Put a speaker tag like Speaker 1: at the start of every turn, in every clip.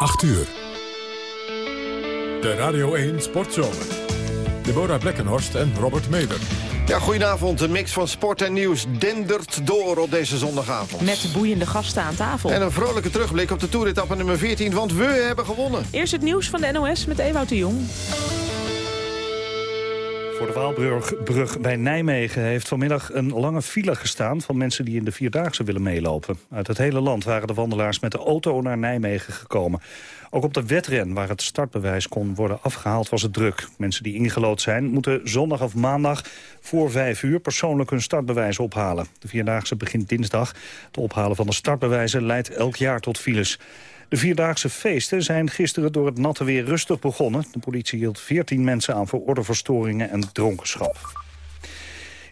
Speaker 1: 8 uur. De Radio 1 Sportzomer. Deborah Blekkenhorst en Robert Meder.
Speaker 2: Ja, goedenavond. De mix van sport en nieuws dendert door op deze zondagavond.
Speaker 3: Met boeiende gasten aan tafel.
Speaker 2: En een vrolijke terugblik op de toeretappe nummer 14, want we hebben gewonnen.
Speaker 3: Eerst het nieuws van de NOS met Ewout de Jong.
Speaker 4: Voor de Waalbrug bij Nijmegen heeft vanmiddag een lange file gestaan... van mensen die in de Vierdaagse willen meelopen. Uit het hele land waren de wandelaars met de auto naar Nijmegen gekomen. Ook op de wedren waar het startbewijs kon worden afgehaald was het druk. Mensen die ingelood zijn moeten zondag of maandag voor vijf uur persoonlijk hun startbewijs ophalen. De Vierdaagse begint dinsdag. Het ophalen van de startbewijzen leidt elk jaar tot files. De Vierdaagse feesten zijn gisteren door het natte weer rustig begonnen. De politie hield 14 mensen aan voor ordeverstoringen en dronkenschap.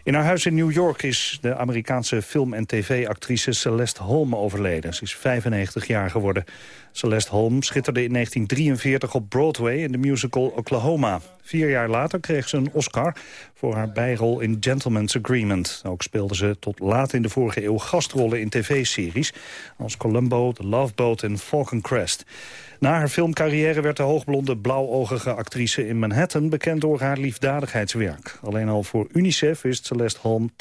Speaker 4: In haar huis in New York is de Amerikaanse film- en tv-actrice Celeste Holm overleden. Ze is 95 jaar geworden. Celeste Holm schitterde in 1943 op Broadway in de musical Oklahoma. Vier jaar later kreeg ze een Oscar voor haar bijrol in Gentleman's Agreement. Ook speelde ze tot laat in de vorige eeuw gastrollen in tv-series... als Columbo, The Love Boat en Falcon Crest. Na haar filmcarrière werd de hoogblonde blauwogige actrice in Manhattan... bekend door haar liefdadigheidswerk. Alleen al voor UNICEF wist Celeste Holm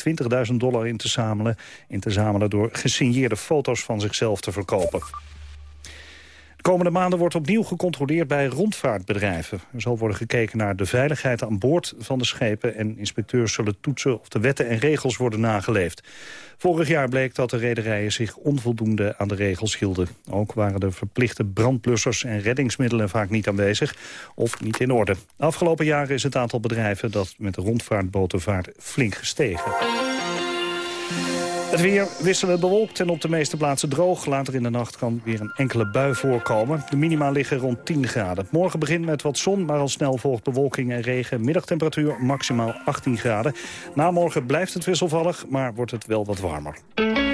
Speaker 4: 20.000 dollar in te zamelen... in te zamelen door gesigneerde foto's van zichzelf te verkopen. De komende maanden wordt opnieuw gecontroleerd bij rondvaartbedrijven. Er zal worden gekeken naar de veiligheid aan boord van de schepen... en inspecteurs zullen toetsen of de wetten en regels worden nageleefd. Vorig jaar bleek dat de rederijen zich onvoldoende aan de regels hielden. Ook waren de verplichte brandblussers en reddingsmiddelen vaak niet aanwezig of niet in orde. De afgelopen jaren is het aantal bedrijven dat met de rondvaartboten vaart flink gestegen. Het weer wisselend bewolkt en op de meeste plaatsen droog. Later in de nacht kan weer een enkele bui voorkomen. De minima liggen rond 10 graden. Morgen begint met wat zon, maar al snel volgt bewolking en regen. Middagtemperatuur maximaal 18 graden. Na morgen blijft het wisselvallig, maar wordt het wel wat warmer.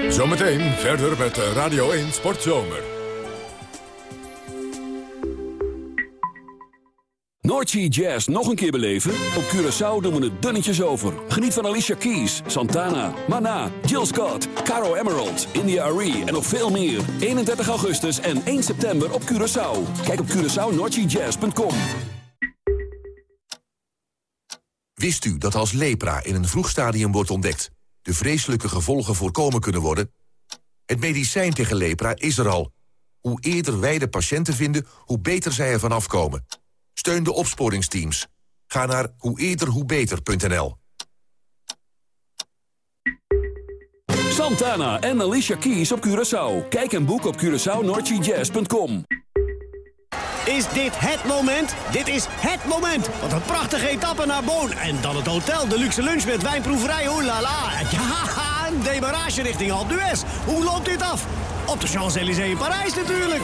Speaker 1: Zometeen verder met Radio 1 Sportzomer.
Speaker 5: Noordsea Jazz nog een keer beleven? Op Curaçao doen we het dunnetjes over. Geniet van Alicia Keys, Santana, Mana, Jill Scott, Caro Emerald, India Arie en nog veel meer. 31 augustus en 1 september op Curaçao. Kijk op CuraçaoNoordseaJazz.com.
Speaker 6: Wist u dat als lepra in een vroeg stadium wordt ontdekt... de vreselijke gevolgen voorkomen kunnen worden? Het medicijn tegen lepra is er al. Hoe eerder wij de patiënten vinden, hoe beter zij ervan afkomen... Steun de opsporingsteams. Ga naar hoe eerder hoe beter.nl.
Speaker 5: Santana en Alicia Keys op Curaçao. Kijk en boek op CuraçaoNordGJazz.com.
Speaker 7: Is dit het moment? Dit is het moment! Wat een prachtige etappe naar Boon. En dan het hotel, de luxe lunch met wijnproeverij, oh la la. Ja, een demarage richting Alpe d'Huez. Hoe loopt dit af? Op de Champs-Élysées in Parijs natuurlijk.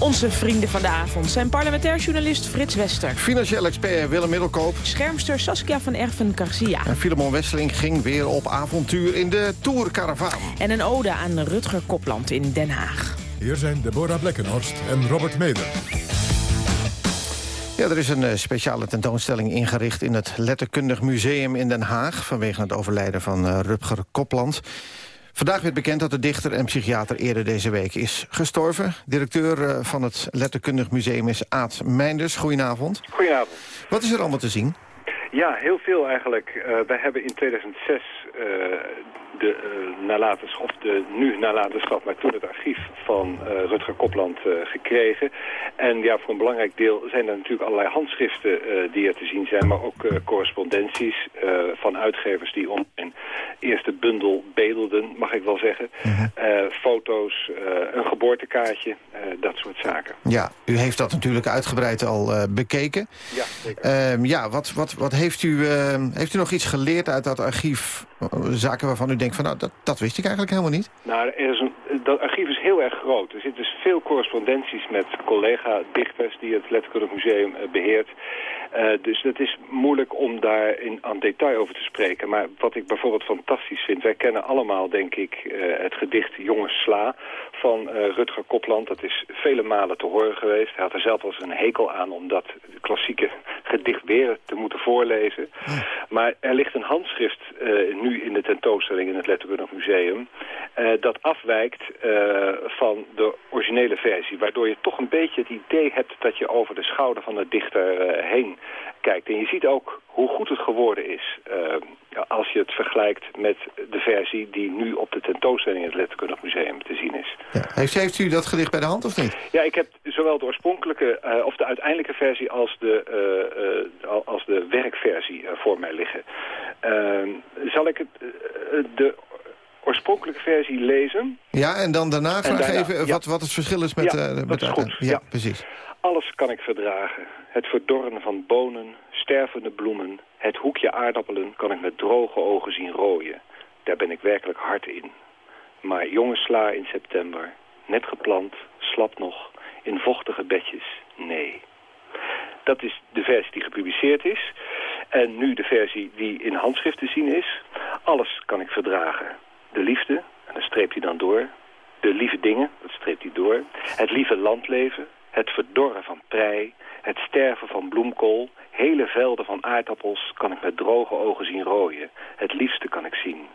Speaker 3: Onze vrienden van de avond zijn parlementair journalist Frits Wester.
Speaker 2: Financieel expert Willem Middelkoop.
Speaker 3: Schermster Saskia van Erven Garcia.
Speaker 2: En Filemon Wesseling ging weer op avontuur in de Tour Caravaan.
Speaker 3: En een ode aan Rutger Kopland in Den Haag.
Speaker 1: Hier zijn Deborah Blekkenhorst en Robert Meder.
Speaker 2: Ja, er is een eh, speciale tentoonstelling ingericht in het Letterkundig Museum in Den Haag... vanwege het overlijden van uh, Rutger Kopland. Vandaag werd bekend dat de dichter en psychiater eerder deze week is gestorven. Directeur eh, van het Letterkundig Museum is Aad Meinders. Goedenavond.
Speaker 8: Goedenavond.
Speaker 2: Wat is er allemaal te zien?
Speaker 8: Ja, heel veel eigenlijk. Uh, wij hebben in 2006 uh, de uh, nalatenschap, of de nu nalatenschap, maar toen het archief van uh, Rutger Kopland uh, gekregen. En ja, voor een belangrijk deel zijn er natuurlijk allerlei handschriften die er te zien zijn, maar ook correspondenties van uitgevers die om een eerste bundel bedelden, mag ik wel zeggen. -huh. uh, foto's, een geboortekaartje, dat soort zaken.
Speaker 2: Ja, u heeft dat natuurlijk uitgebreid al bekeken.
Speaker 8: Ja, zeker.
Speaker 2: Uh, ja, wat, wat, wat heeft, u, uh, heeft u nog iets geleerd uit dat archief? Zaken waarvan u denkt van, nou, dat, dat wist ik eigenlijk helemaal niet.
Speaker 8: Nou, er is een, dat archief is heel erg groot. Er zitten dus veel correspondenties met collega-dichters die het Letterkundig Museum uh, beheert. Uh, dus het is moeilijk om daar in, aan detail over te spreken. Maar wat ik bijvoorbeeld fantastisch vind... wij kennen allemaal, denk ik, uh, het gedicht Jonge Sla van Rutger Kopland. Dat is vele malen te horen geweest. Hij had er zelf wel eens een hekel aan om dat klassieke gedicht weer te moeten voorlezen. Maar er ligt een handschrift nu in de tentoonstelling in het Letterkundig Museum... dat afwijkt van de originele versie. Waardoor je toch een beetje het idee hebt dat je over de schouder van de dichter heen kijkt. En je ziet ook hoe goed het geworden is uh, als je het vergelijkt met de versie die nu op de tentoonstelling in het Letterkundig Museum te zien is.
Speaker 2: Ja. Heeft, heeft, u dat gedicht bij de hand of niet?
Speaker 8: Ja, ik heb zowel de oorspronkelijke uh, of de uiteindelijke versie als de, uh, als de werkversie voor mij liggen. Ehm, zal ik het, de oorspronkelijke versie lezen?
Speaker 2: Ja, en dan daarna vraag even ja. wat, wat het verschil is met...
Speaker 8: Ja,
Speaker 2: met
Speaker 8: dat is goed. Ja,
Speaker 2: ja, precies.
Speaker 8: Alles kan ik verdragen. Het verdorren van bonen, stervende bloemen, het hoekje aardappelen kan ik met droge ogen zien rooien. Daar ben ik werkelijk hard in. Maar jonge sla in september, net geplant, slap nog, in vochtige bedjes, nee. Dat is de versie die gepubliceerd is. En nu de versie die in handschrift te zien is. Alles kan ik verdragen. De liefde, en dan streept hij dan door. De lieve dingen, dat streept hij door. Het lieve landleven, het verdorren van prei, het sterven van bloemkool, hele velden van aardappels kan ik met droge ogen zien rooien. Het liefste kan ik zien.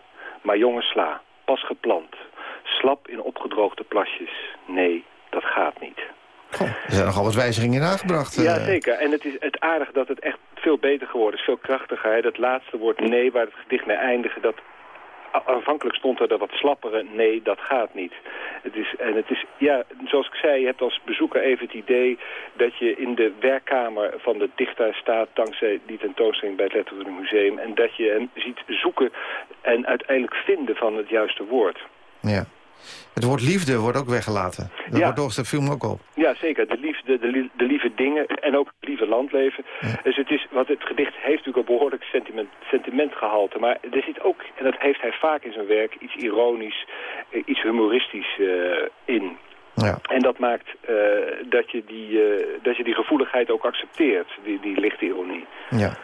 Speaker 8: Maar jonge sla, pas geplant, slap in opgedroogde plasjes. Nee, dat gaat niet.
Speaker 2: Goh, er zijn nogal wat wijzigingen in aangebracht.
Speaker 8: Ja, zeker. En het is het aardig dat het echt veel beter geworden is, veel krachtiger. Dat laatste woord nee, waar het gedicht mee eindigen, dat aanvankelijk stond er wat slappere, nee, dat gaat niet. Het is, en het is, ja, zoals ik zei, je hebt als bezoeker even het idee dat je in de werkkamer van de dichter staat dankzij die tentoonstelling bij het Letterkundig Museum en dat je hem ziet zoeken en uiteindelijk vinden van het juiste woord.
Speaker 2: Ja. Het woord liefde wordt ook weggelaten. Dat
Speaker 8: ja.
Speaker 2: wordt de film ook op.
Speaker 8: Ja, zeker. De liefde, de, de lieve dingen en ook het lieve landleven. Ja. Dus het is, wat het gedicht heeft natuurlijk een behoorlijk sentiment, sentimentgehalte. Maar er zit ook, en dat heeft hij vaak in zijn werk, iets ironisch, iets humoristisch uh, in.
Speaker 2: Ja.
Speaker 8: En dat maakt uh, dat, je die, uh, dat je die gevoeligheid ook accepteert, die, die lichte ironie.
Speaker 2: Ja.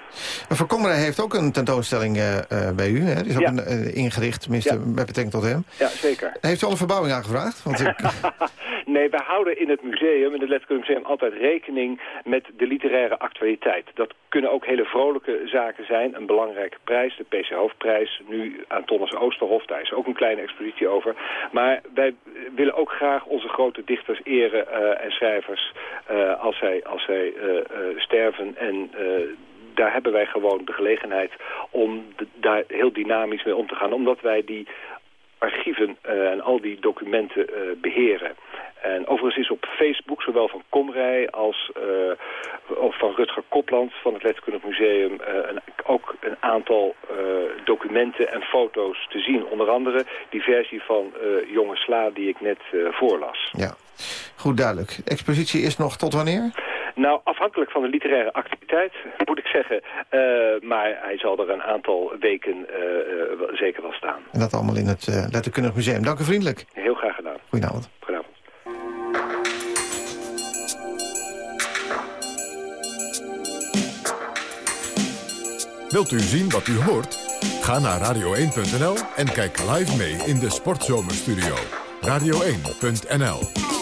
Speaker 2: Van Kommerij heeft ook een tentoonstelling uh, bij u. Hè? Die is ook
Speaker 8: Ja.
Speaker 2: een, ingericht, tenminste
Speaker 8: Ja.
Speaker 2: met betrekking tot hem.
Speaker 8: Ja, zeker.
Speaker 2: Heeft u al een verbouwing aangevraagd? Want ik,
Speaker 8: nee, wij houden in het museum, in het Letterkundig Museum, altijd rekening met de literaire actualiteit. Dat kunnen ook hele vrolijke zaken zijn. Een belangrijke prijs, de PC Hoofdprijs, nu aan Tonnes Oosterhof. Daar is ook een kleine expositie over. Maar wij willen ook graag onze grote dichters eren uh, en schrijvers uh, als zij, als zij uh, sterven. En daar hebben wij gewoon de gelegenheid om daar heel dynamisch mee om te gaan. Omdat wij die archieven uh, en al die documenten uh, beheren. En overigens is op Facebook, zowel van Komrij als of van Rutger Kopland van het Letterkundig Museum, een, ook een aantal documenten en foto's te zien. Onder andere die versie van Jonge Sla die ik net voorlas.
Speaker 2: Ja, goed duidelijk. De expositie is nog tot wanneer?
Speaker 8: Nou, afhankelijk van de literaire activiteit, moet ik zeggen. Uh, maar hij zal er een aantal weken uh, uh, zeker wel staan.
Speaker 2: En dat allemaal in het Letterkundig Museum. Dank u vriendelijk.
Speaker 8: Heel graag gedaan.
Speaker 2: Goedenavond.
Speaker 8: Goedenavond.
Speaker 1: Wilt u zien wat u hoort? Ga naar radio1.nl en kijk live mee in de Sportzomerstudio. Radio1.nl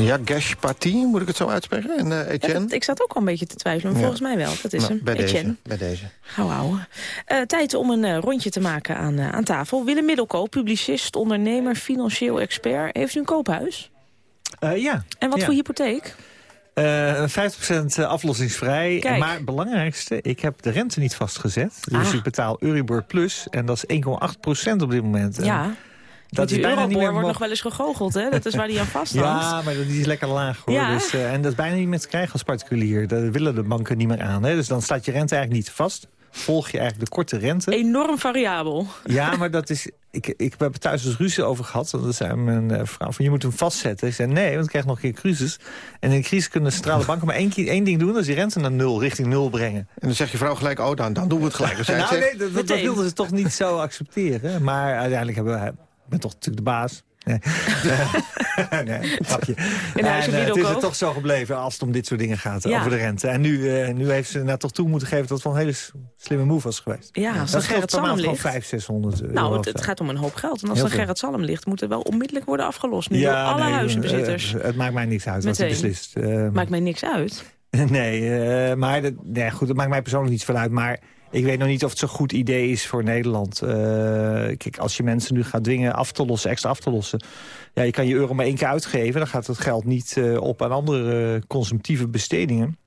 Speaker 2: Ja, Gash Party, moet ik het zo uitspreken? En uh, Etienne?
Speaker 3: ik zat ook al een beetje te twijfelen, maar volgens mij wel. Dat is nou, hem,
Speaker 2: bij
Speaker 3: Etienne.
Speaker 2: Deze, bij deze.
Speaker 3: Gauw houden. Uh, tijd om een uh, rondje te maken aan, aan tafel. Willem Middelkoop, publicist, ondernemer, financieel expert. Heeft u een koophuis?
Speaker 9: ja.
Speaker 3: En wat
Speaker 9: ja.
Speaker 3: voor hypotheek?
Speaker 9: Uh, 50% aflossingsvrij. Kijk. Maar het belangrijkste, ik heb de rente niet vastgezet. Dus ah. ik betaal Euribor Plus. En dat is 1,8% op dit moment.
Speaker 3: Ja.
Speaker 9: En
Speaker 3: dat die Euribor wordt nog wel eens gegoocheld, hè? Dat is waar die aan vasthangt.
Speaker 9: ja, maar die is lekker laag, hoor.
Speaker 3: Ja.
Speaker 9: Dus, uh, en dat is bijna niet meer te krijgen als particulier. Daar willen de banken niet meer aan. Hè? Dus dan staat je rente eigenlijk niet vast. Volg je eigenlijk de korte rente.
Speaker 3: Enorm variabel.
Speaker 9: Ja, maar dat is... Ik, ik heb er thuis dus ruzie over gehad. Dat zei mijn uh, vrouw van, je moet hem vastzetten. Ik zei, nee, want ik krijg nog een keer crisis. En in een crisis kunnen centrale banken maar één, keer, één ding doen... dat is die rente naar nul, richting nul brengen.
Speaker 2: En dan zegt je vrouw gelijk, oh, dan, dan doen we het gelijk. Dus
Speaker 9: nou, zegt, nee, dat, dat, dat wilden ze toch niet zo accepteren. Maar uiteindelijk hebben we... Ik ben toch natuurlijk de baas. Nee, grapje.
Speaker 3: En,
Speaker 9: en uh, het is er toch zo gebleven als het om dit soort dingen gaat, ja. over de rente. En nu, uh, nu heeft ze naar toch toe moeten geven dat het wel een hele slimme move was geweest.
Speaker 3: Ja, als
Speaker 9: dat
Speaker 3: Gerrit Salm ligt.
Speaker 9: gewoon 500, 600 euro.
Speaker 3: Nou, het, het, gaat om een hoop geld. En als er Gerrit Salm ligt, moet het wel onmiddellijk worden afgelost. Nu ja, door alle
Speaker 9: nee,
Speaker 3: huizenbezitters.
Speaker 9: Uh, het maakt mij niks uit
Speaker 3: Meteen.
Speaker 9: wat hij beslist.
Speaker 3: Maakt mij niks uit?
Speaker 9: nee, maar dat, nee, goed, dat maakt mij persoonlijk niet veel uit. Maar ik weet nog niet of het zo'n goed idee is voor Nederland. Uh, kijk, als je mensen nu gaat dwingen af te lossen, extra af te lossen... Ja, je kan je euro maar één keer uitgeven. Dan gaat het geld niet uh, op aan andere uh, consumptieve bestedingen.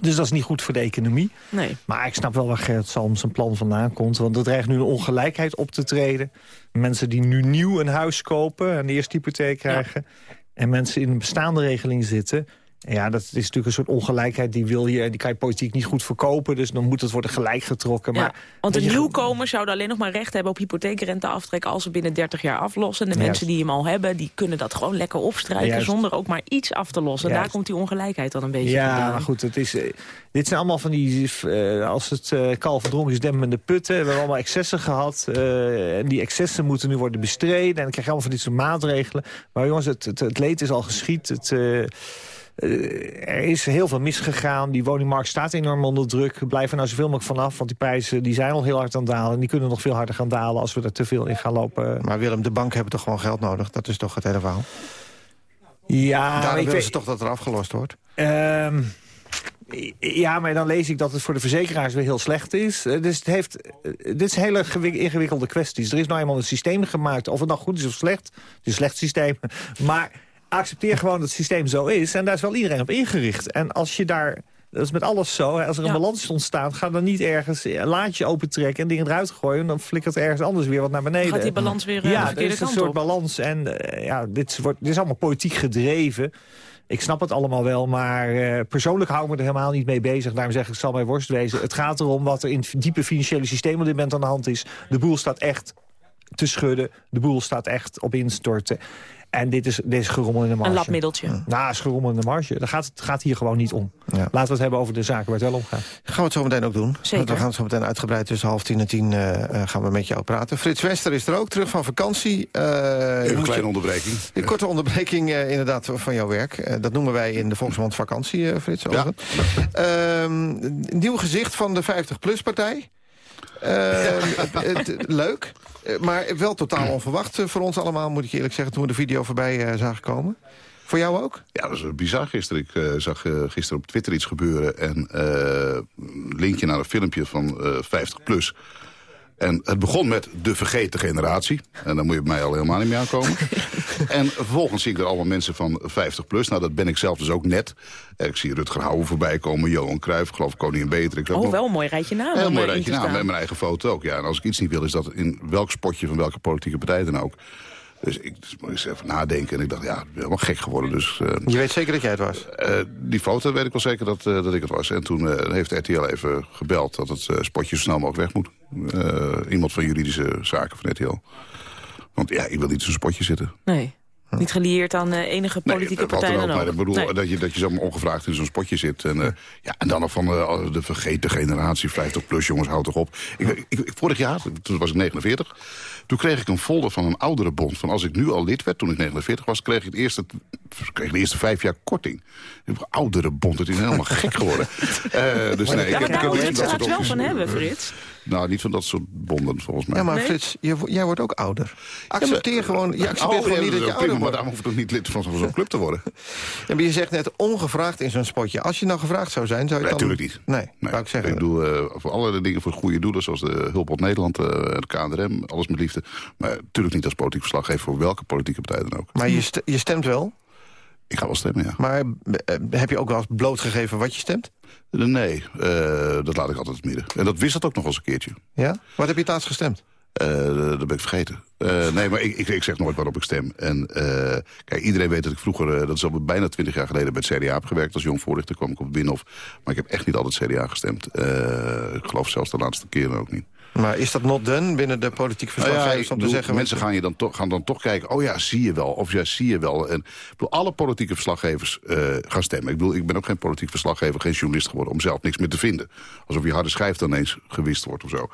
Speaker 9: Dus dat is niet goed voor de economie.
Speaker 3: Nee.
Speaker 9: Maar ik snap wel waar Gerrit Salm zijn plan vandaan komt. Want er dreigt nu een ongelijkheid op te treden. Mensen die nu nieuw een huis kopen en de eerste hypotheek krijgen... Ja. en mensen in een bestaande regeling zitten... Ja, dat is natuurlijk een soort ongelijkheid. Die wil je, die kan je politiek niet goed verkopen. Dus dan moet het worden gelijk getrokken. Maar,
Speaker 3: ja, want de nieuwkomers zouden alleen nog maar recht hebben op hypotheekrenteaftrek... als ze binnen 30 jaar aflossen. En de
Speaker 9: Juist.
Speaker 3: mensen die hem al hebben, die kunnen dat gewoon lekker opstrijken...
Speaker 9: Juist.
Speaker 3: zonder ook maar iets af te lossen.
Speaker 9: Juist.
Speaker 3: Daar komt die ongelijkheid dan een beetje
Speaker 9: Ja,
Speaker 3: vandaan.
Speaker 9: maar goed, het is, uh, dit zijn allemaal van die... Uh, als het uh, kalf verdronken is, demmende putten. We hebben allemaal excessen gehad. eh, en die excessen moeten nu worden bestreden. En dan krijg je allemaal van dit soort maatregelen. Maar jongens, het, het, het leed is al geschied. Het... Uh, er is heel veel misgegaan. Die woningmarkt staat enorm onder druk. Blijf er nou zoveel mogelijk vanaf. Want die prijzen die zijn al heel hard aan het dalen. En die kunnen nog veel harder gaan dalen als we er te veel in gaan lopen.
Speaker 2: Maar Willem, de banken hebben toch gewoon geld nodig? Dat is toch het hele verhaal?
Speaker 9: Ja,
Speaker 2: Daarom willen
Speaker 9: weet,
Speaker 2: ze toch dat er afgelost wordt?
Speaker 9: Um, ja, maar dan lees ik dat het voor de verzekeraars weer heel slecht is. Uh, dus het heeft, uh, dit is hele ingewikkelde kwesties. Er is nou eenmaal een systeem gemaakt. Of het nou goed is of slecht. Het is een slecht systeem. Maar accepteer gewoon dat het systeem zo is. En daar is wel iedereen op ingericht. En als je daar... Dat is met alles zo. Hè. Als er een balans ontstaat, ga dan niet ergens een laadje opentrekken en dingen eruit gooien. Dan flikkert er ergens anders weer wat naar beneden.
Speaker 3: Gaat die balans weer uh,
Speaker 9: ja,
Speaker 3: de verkeerde
Speaker 9: is een soort
Speaker 3: op.
Speaker 9: balans. En uh, ja, dit, wordt, dit is allemaal politiek gedreven. Ik snap het allemaal wel, maar uh, persoonlijk hou ik me er helemaal niet mee bezig. Daarom zeg ik, het zal mij worst wezen. Het gaat erom wat er in het diepe financiële systeem op dit moment aan de hand is. De boel staat echt te schudden. De boel staat echt op instorten. En dit is, dit is gerommel in de marge.
Speaker 3: Een labmiddeltje.
Speaker 9: Ja. Nou, is gerommel in de marge. Daar gaat het gaat hier gewoon niet om. Ja. Laten we het hebben over de zaken waar het wel om gaat.
Speaker 2: Gaan we het zo meteen ook doen.
Speaker 3: Zeker.
Speaker 2: We gaan het zo meteen uitgebreid tussen half tien en tien uh, gaan we met jou praten. Frits Wester is er ook, terug van vakantie.
Speaker 10: Uh, een kleine onderbreking.
Speaker 2: Een korte onderbreking uh, inderdaad van jouw werk. dat noemen wij in de Volksmond vakantie, Frits. Ja. Ehm, nieuw gezicht van de 50PLUS-partij. leuk. Maar wel totaal onverwacht voor ons allemaal, moet ik eerlijk zeggen... toen we de video voorbij uh, zagen komen. Voor jou ook?
Speaker 10: Ja, dat was bizar gisteren. Ik uh, zag uh, gisteren op Twitter iets gebeuren... en een linkje naar een filmpje van 50 plus... En het begon met de vergeten generatie. En dan moet je bij mij al helemaal niet meer aankomen. en vervolgens zie ik er allemaal mensen van 50 plus. Nou, dat ben ik zelf dus ook net. Ik zie Rutger Houwen voorbij komen, Johan Cruijff, geloof ik, Koningin Beatrix.
Speaker 3: Oh, wel een mooi rijtje namen.
Speaker 10: Heel mooi rijtje namen, met mijn eigen foto ook. Ja, en als ik iets niet wil, is dat in welk spotje van welke politieke partij dan ook. Dus ik dus moest even nadenken. En ik dacht, ja, ik ben helemaal gek geworden. Dus, uh,
Speaker 2: je weet zeker dat jij het was?
Speaker 10: Uh, die foto weet ik wel zeker dat, uh, dat ik het was. En toen heeft RTL even gebeld dat het spotje zo snel mogelijk weg moet. iemand van juridische zaken van RTL. Want ja, ik wil niet in zo'n spotje zitten.
Speaker 3: Nee. Niet gelieerd aan uh, enige politieke
Speaker 10: nee,
Speaker 3: partij dan,
Speaker 10: dan ook. Maar ik bedoel
Speaker 3: nee.
Speaker 10: dat je, dat je zomaar ongevraagd in zo'n spotje zit. En, uh, ja, en dan nog van uh, de vergeten generatie, 50 plus, jongens, houd toch op. Ik, ik, ik, vorig jaar, toen was ik 49... Toen kreeg ik een folder van een oudere bond. Van als ik nu al lid werd, toen ik 49 was... kreeg ik, het eerste, kreeg de eerste vijf jaar korting. Oudere bond, het is helemaal gek geworden. Uh, dus nee,
Speaker 3: ja, maar
Speaker 10: ik,
Speaker 3: daar
Speaker 10: ik, ik,
Speaker 3: je het wel van hebben, Frits.
Speaker 10: Nou, niet van dat soort bonden, volgens mij.
Speaker 2: Ja, maar
Speaker 3: Nee?
Speaker 2: Frits, je, jij wordt ook ouder. Accepteer gewoon, je accepteert gewoon niet dat je ouder
Speaker 10: prima, Maar
Speaker 2: wordt.
Speaker 10: daarom hoef ik toch niet lid van zo'n club te worden.
Speaker 2: Ja, maar je zegt net ongevraagd in zo'n spotje. Als je nou gevraagd zou zijn, zou je
Speaker 10: Nee,
Speaker 2: dan...
Speaker 10: natuurlijk niet.
Speaker 2: Nee,
Speaker 10: Nee,
Speaker 2: wou ik zeggen.
Speaker 10: Ik doe eh, voor allerlei dingen voor goede doelen, zoals de Hulp op Nederland, eh, de KNRM, alles met liefde. Maar natuurlijk niet als politiek verslaggever voor welke politieke partij dan ook.
Speaker 2: Maar je, st- je stemt wel.
Speaker 10: Ik ga wel stemmen, ja.
Speaker 2: Maar eh, heb je ook wel eens blootgegeven wat je stemt?
Speaker 10: Nee, eh, dat laat ik altijd het midden. En dat wist dat ook nog eens een keertje.
Speaker 2: Ja? Wat heb je het laatst gestemd?
Speaker 10: Eh, dat ben ik vergeten. Eh, nee, maar ik, ik, ik zeg nooit waarop ik stem. En kijk, iedereen weet dat ik vroeger, dat is al bijna twintig jaar geleden... bij het CDA heb gewerkt. Als jong voorlichter kwam ik op het Binnenhof. Maar ik heb echt niet altijd CDA gestemd. Ik geloof zelfs de laatste keren ook niet.
Speaker 2: Maar is dat not done binnen de politiek
Speaker 10: Nou ja,
Speaker 2: verslaggevers om te zeggen...
Speaker 10: mensen gaan, je dan toch, gaan dan toch kijken, oh ja, zie je wel. Of ja, zie je wel. En, ik bedoel, alle politieke verslaggevers eh, gaan stemmen. Ik bedoel, ik ben ook geen politiek verslaggever, geen journalist geworden... om zelf niks meer te vinden. Alsof je harde schijf dan ineens gewist wordt of zo.